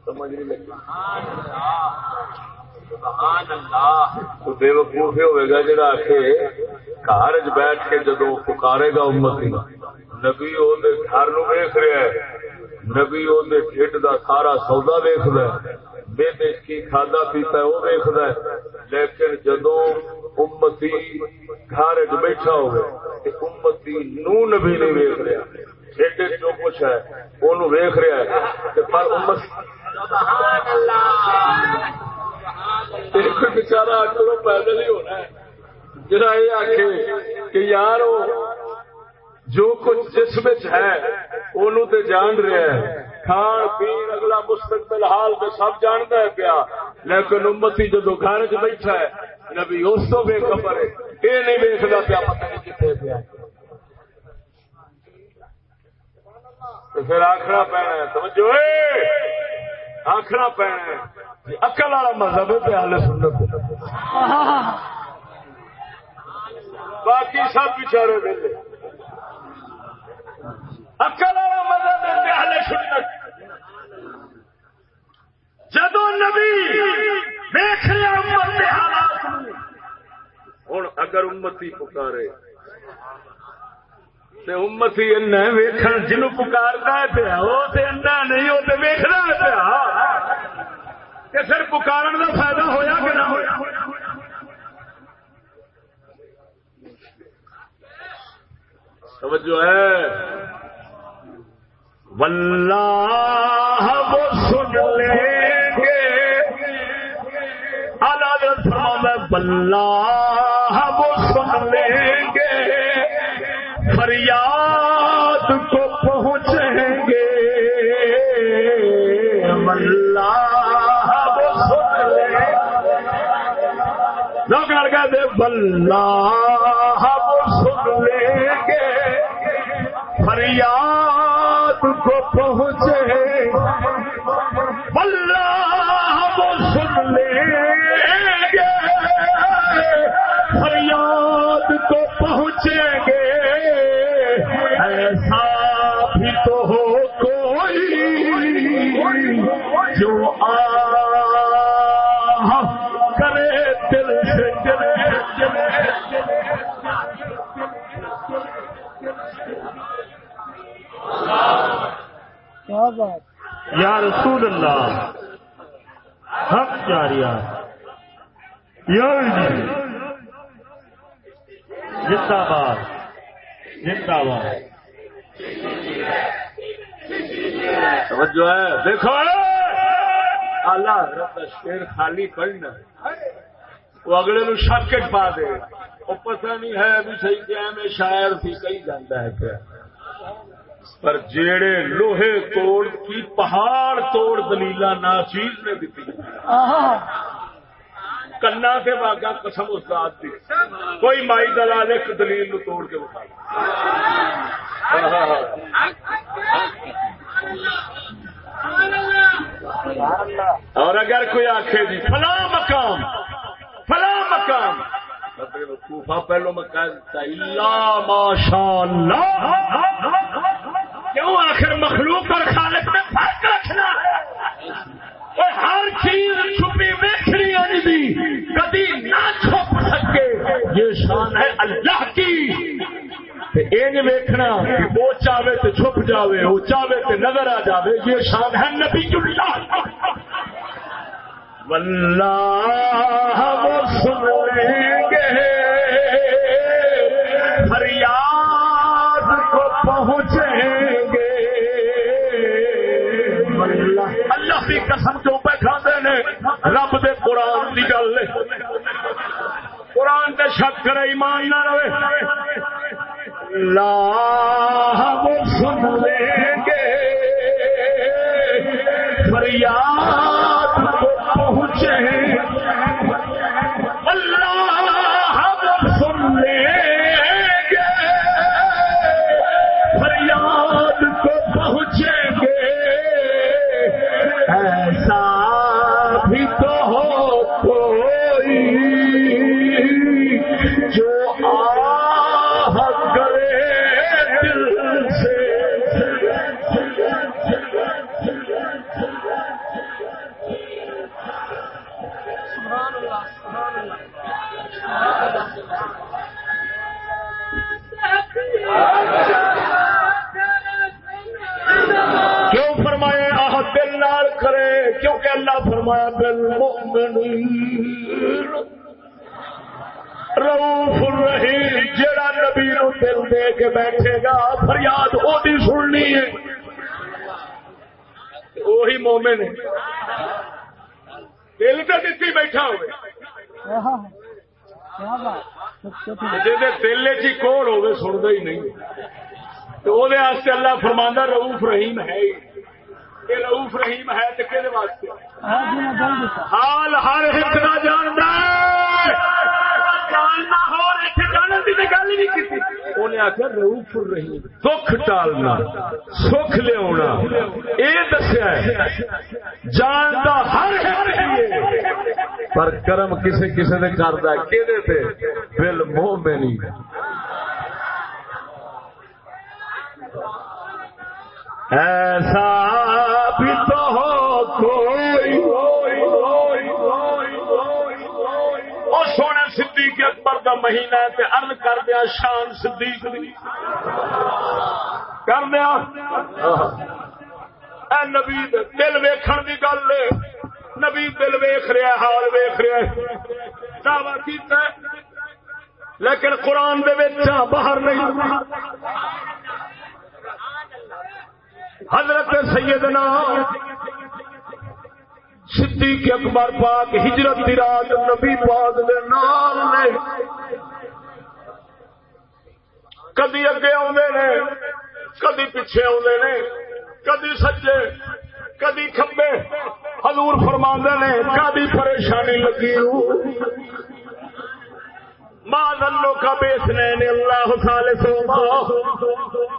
Speaker 1: سمجھ نہیں لگی۔ بے وقوف ہوئے گا جڑا آخے گھر بیٹھ کے جدو پکارے گا امتی نبی وہ گھر نو ویخ رہا ہے۔ نبی وہ ٹھڈ کا سارا سودا ویخد میرے کی کھادا پیتا ہے وہ ویخد لیکن جدو امتی گھر چ بیٹھا ہوئے امتی نو نبی نہیں ویخ رہا۔ ٹھڈ جو کچھ ہے، وہ ویخ رہا ہے پر امت بچارا چلو پیدل ہی ہونا ہے۔ جا یہ آخ کہ یار جو کچھ جس ہے انہوں تے جان رہا ہے کھان، پین، اگلا مستقبل حال میں سب جانتا ہے پیا۔ لیکن امتی جدو گھر چ بیٹھا ہے، نبی اس تو بے خبر ہے یہ نہیں ویکتا پیا، پتہ نہیں کتنے پیا پھر آخنا پینا سمجھو آخنا پینا اکل والا مذہب ہے حال سنت۔ باقی سب بچارے دے اکل والا مذہب ہے حال سنت۔ جدو نبی دیکھ رہے امت حالات۔ ہوں اگر امتی پکارے۔ امتی ویخ جنوب پکارتا پیا، وہ نہیں، وہ پیا۔ کہ پھر پکارن کا فائدہ ہویا کہ نہ ہوا توجہ ہے۔ واللہ وہ سن لیں گے۔ الگ میں واللہ وہ سن لیں گے۔ دے سن لیں گے فریاد کو پہنچے
Speaker 2: یا رسول اللہ حق جاریا جتا باد جتا باد۔
Speaker 1: جو ہے دیکھو۔ اللہ شیر خالی پڑھنا وہ اگلے نو شک پا دے۔ وہ پتہ نہیں ہے ابھی صحیح کیا میں شاعر تھی کہیں جانا ہے کیا۔ پر جیڑے لوہے توڑ کی پہاڑ توڑ دلیل ناچیز نے دیتی کنا کے باغا قسم استاد دی۔ کوئی مائی دلال ایک دلیل نو توڑ کے بتا اور اگر کوئی آخے جی فلاں مقام فلاں مقام۔ پہلو مکان ماشاء اللہ کیوں آخر مخلوق اور خالق میں فرق رکھنا ہے؟ ہر چیز چھپی ویکھنی آئی کبھی نہ چھپ سکے۔ یہ شان ہے اللہ کی۔ این ویکھنا وہ چاہے تو چھپ جاوے، وہ چاہے تو نظر آ جاوے، یہ شان ہے نبی اللہ۔ واللہ وہ سن گے۔ فریاد بیٹھے رب دے قرآن کی گل قرآن تے شک کرے ایمان نہ رہے۔ لا سن لیں گے۔ فریاد کو پہنچے۔ فرمایا روف الرحیم جڑا نبی نو دل دے کے بیٹھے گا، فریاد وہی سننی ہے۔ وہی مومن ہے۔ دل تو دیتی بیٹھا ہوئے۔ جی دل چ کوڑ ہوگی سنتا ہی نہیں۔ تو وہ اللہ فرماندہ رعوف رحیم ہے ہی۔ یہ رعوف رحیم ہے تو کہ واسطے؟ حال ہر ایک نہ جانتا روف رحیم دکھ ٹالنا سکھ لیا یہ دسیا جانتا ہر ایک پر کرم کسی کسی نے کرتا کہ بل موہ میں نہیں ایسا بھی تو ہو کوئی وہ سونے صدیق اکبر کا مہینہ تے ارن کر دیا شان صدیق دی۔ کر دیا۔ اے نبی دل ویکھن دی گل نبی دل ویخ رہا حال ویخ رہا دعوی کیتا لیکن قرآن دے باہر نہیں۔ حضرت سیدنا صدیق اکبر پاک ہجرت دی رات نبی پاک دے نال نے کدی اگے آدھے نے، کدی پیچھے آدھے نے، کدی سجے، کدی کھبے۔ حضور فرما نے، کدی پریشانی لگی ماں کا نے اللہ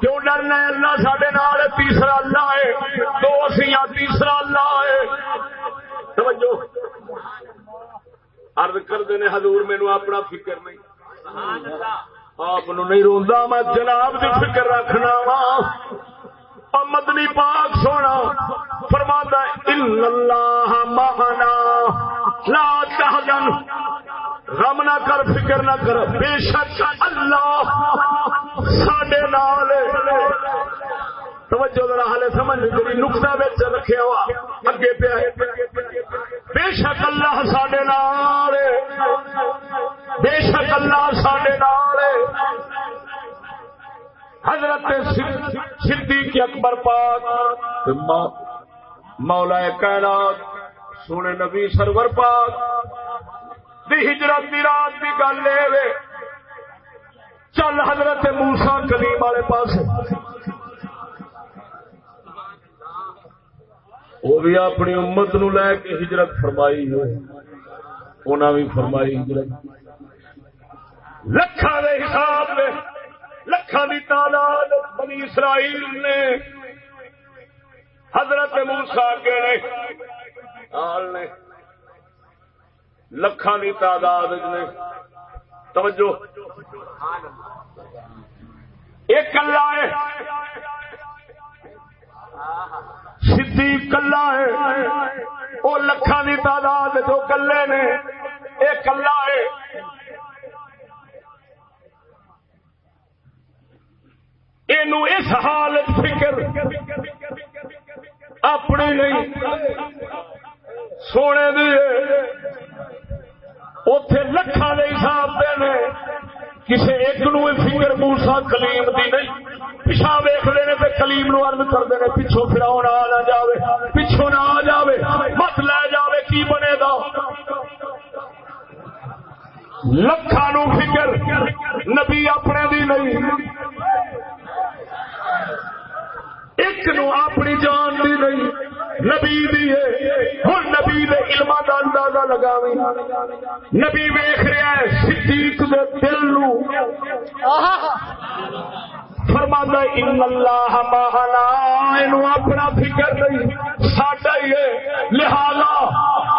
Speaker 1: کیوں ڈرنا اللہ سڈے نال؟ تیسرا اللہ ہے۔ دو تیسرا اللہ ہے۔ توجہ۔ حضور مینو اپنا فکر نہیں۔ آپ نہیں روندا میں جناب کی فکر رکھنا وا۔ مدنی پاک سونا فرماتا اللہ مہانا لا تحزن، غم نہ کر، فکر نہ کر، بے شک اللہ سڈے نال توجہ ذرا حالے سمجھ جی نقطہ بچ رکھے ہوا، اگے پیا بے شک اللہ سڈے نال بے شک اللہ سڈے نال حضرت صدیق اکبر پاک مولا کائنات، سونے نبی سرور پاک دی ہجرت دی رات دی گل لے چل حضرت موسا کلیم والے پاس وہ بھی اپنی امت نو لے کے ہجرت فرمائی ہے۔ انہاں بھی فرمائی ہجرت۔ لکھا دے حساب میں لکھا دی تعداد بنی اسرائیل نے۔ حضرت موسا کے نے لکھان کی تعداد نے۔ توجہ۔ ایک کلا ہے۔ سی کلا ہے۔ وہ لکھان کی تعداد جو کلے نے۔ ایک کلا ہے یہ اس حالت فکر اپنی نہیں۔ سونے دی اتے لکھان کے حساب دے کسی ایک نو فکر موسا کلیم دی نہیں۔ پچھا ویختے ہیں کلیم نو ارد کرتے ہیں پچھوں فراؤ نہ آ جائے پچھوں نہ آ جائے مت لے جائے کی بنے گا؟ لکھا نو فکر نبی اپنے دی نہیں۔ ایک نو اپنی جان دی نہیں، نبی دی ہے۔ ہن نبی دے علم دا اندازہ لگاویں۔ نبی ویکھ رہا ہے صدیق دے دل نو۔ فرمانا ان اللہ مہانا اینو اپنا فکر نہیں، ساڈا ہی ہے۔ لہذا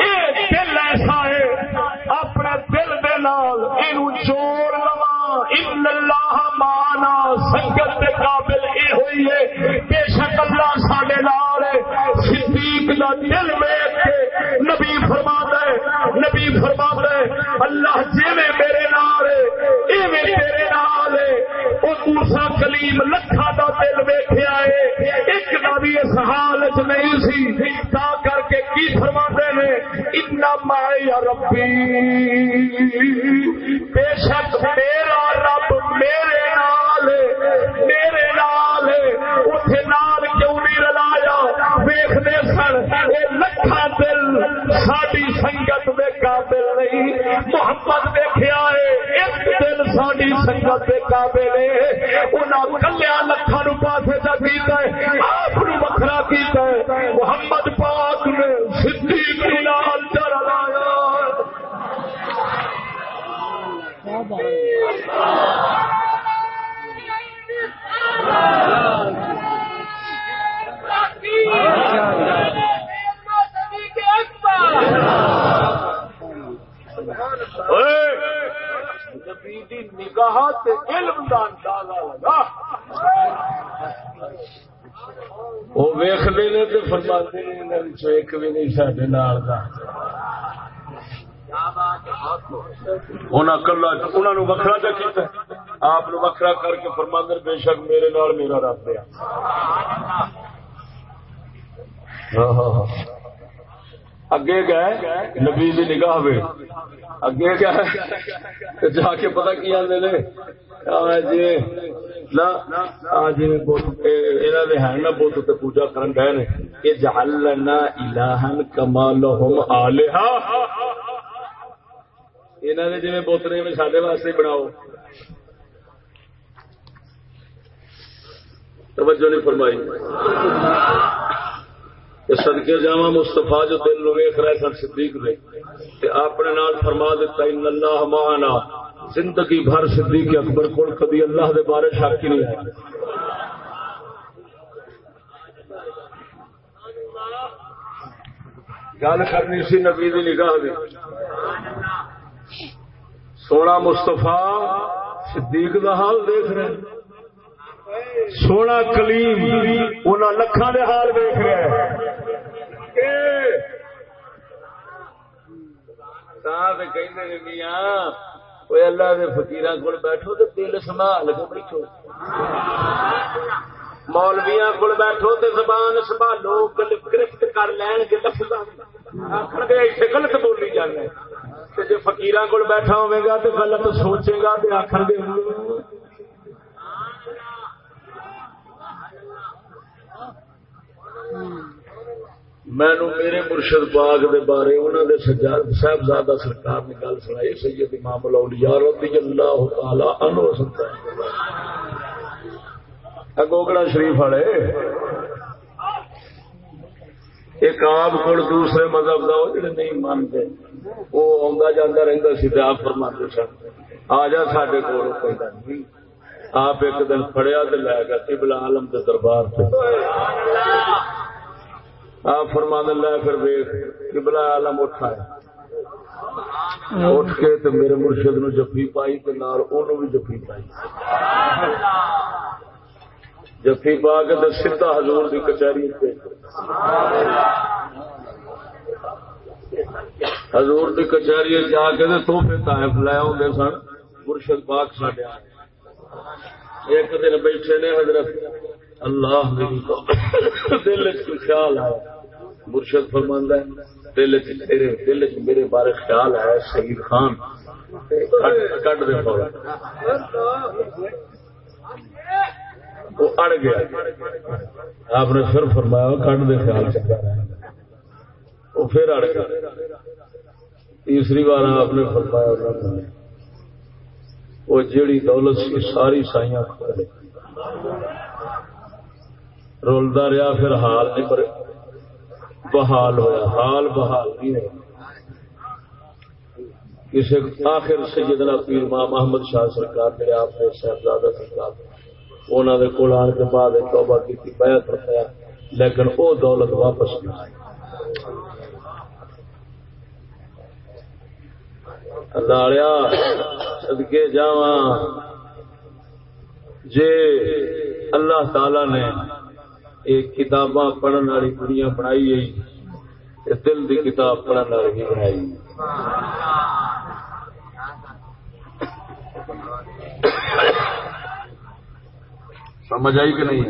Speaker 1: اے دل ایسا ہے اپنے دل دے نال اینو جوڑ لواں۔ ان اللہ مانا سنگت دے قابل اے ہوئی ہے۔ وکھرا جا کیتا آپ وکھرا کر کے فرماندر بے شک میرے نال میرا رب ہے۔ اگے گئے نبی دی نگاہ وے۔ اگے گئے جا کے پتا کی آدھے نے؟ جی, جی، بت پوجا کرن گئے نے۔ یہ جہلنا الہن کمالہم آلہا۔ انہوں نے جی بوتنے میں سارے واسطے بناؤ توجہ نہیں فرمائی سدکے جا مستفا جو دل نو ویخ رہے سن صدیق نے اپنے نال فرما دیتا ان اللہ مانا زندگی بھر صدیق اکبر کو کبھی اللہ دے بارے شک ہی نہیں ہے گل کرنی سی نبی دی نگاہ دی سونا مستفا صدیق دا حال دیکھ رہے سونا کلیم ان لکھان دے حال دیکھ رہے اللہ دے فکیر کو بیٹھو تو دل سنبھال کے بیٹھو۔ مولویا کو بیٹھو تو زبان سنبھالو گرفت کر لین گے لفظ آخر گے اتنے غلط بولی جانے جی فکیر کو بیٹھا ہوئے گا تو غلط سوچے گا تو آخر گے مینو میرے مرشد باغ دے بارے انہوں نے صاحبزادہ سرکار نے گل سنائی سید امام الاولیاء رضی اللہ تعالی عنہ سنتا اگوگڑا شریف والے ایک آپ کو دوسرے مذہب کا جڑے نہیں مانتے وہ آتا جانا رہتا سی آپ فرماتے سن۔ آ جا سڈے کو آپ ایک دن فڑیا تو لے گیا تبلا عالم کے دربار سے آپ فرما لے پھر ویخ کبلا عالم اٹھایا اٹھ کے تو میرے مرشد نو جفی پائی تو نال بھی جفی پائی۔ جفی پا کے تو سیدا حضور کی کچہری حضور کی کچہری جا کے توحفے تحف لے آدھے سن، مرشد پاک سڈیا ایک دن بیٹھے نے حضرت، اللہ دل خیال ہے؟ مرشد فرماندہ دل دل چ میرے بارے خیال ہے شہید خان۔ کٹ دے وہ اڑ گیا۔ آپ نے پھر فرمایا، کٹ دے خیال۔ وہ پھر اڑ گیا تیسری بار آپ نے فرمایا وہ جیڑی دولت سی ساری سائیاں کھولے رولدا رہا پھر حال نہیں پر بحال ہوا حال بحال نہیں ہوا کسی آخر سیدنا پیر ماں محمد شاہ سرکار میرے آپ نے صاحبزادہ سرکار انہوں نے کول آن کے بعد توبہ کی بیعت رکھا لیکن وہ دولت واپس نہ آئی۔ لالیا سدکے جا جے اللہ تعالی نے ایک کتاباں پڑھن والی کڑیاں بنائی گئی دل دی کتاب پڑھن والی بھی بنائی۔ سمجھ آئی کہ نہیں؟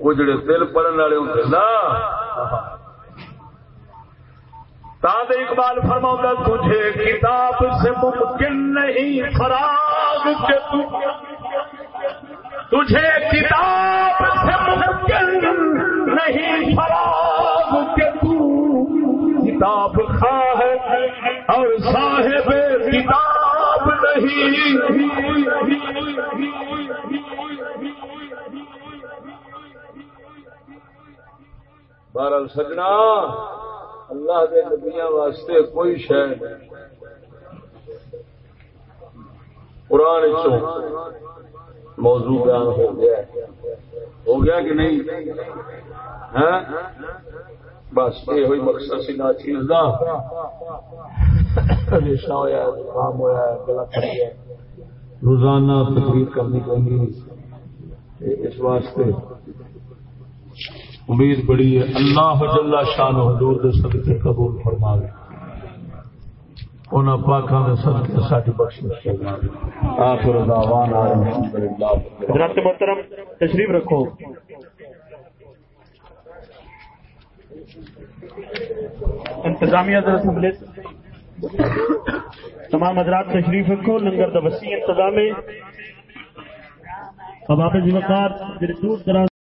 Speaker 1: وہ جڑے دل پڑھن والے ہوتے نا۔ تاد اقبال فرما تجھے کتاب سے ممکن نہیں، فراغ کے تو۔ تجھے کتاب سے ممکن نہیں، فراغ کے تو۔ کتاب خواہ اور صاحب کتاب نہیں۔ بہرحال سجنا اللہ کے نبیاں واسطے کوئی شہ قرآن موضوع بیان ہو گیا ہو گیا کہ نہیں؟ ہاں؟ بس، یہ ہوئی مقصد سی نا چیز کا ہوا زکام ہوا گلا پڑ روزانہ تقریر کرنی پڑی اس واسطے امید بڑی ہے۔ اللہ جل شان حضور دے صدقے قبول فرما لے انہاں پاکاں دے صدقے ساڈی بخشش فرما لے آخر دعوانا الحمدللہ۔
Speaker 2: حضرت محترم، تشریف رکھو۔ انتظامیہ اسمبلی تمام حضرات تشریف رکھو۔ لنگر دا وسیع انتظام ہے اب آپ جی وقار دور دراز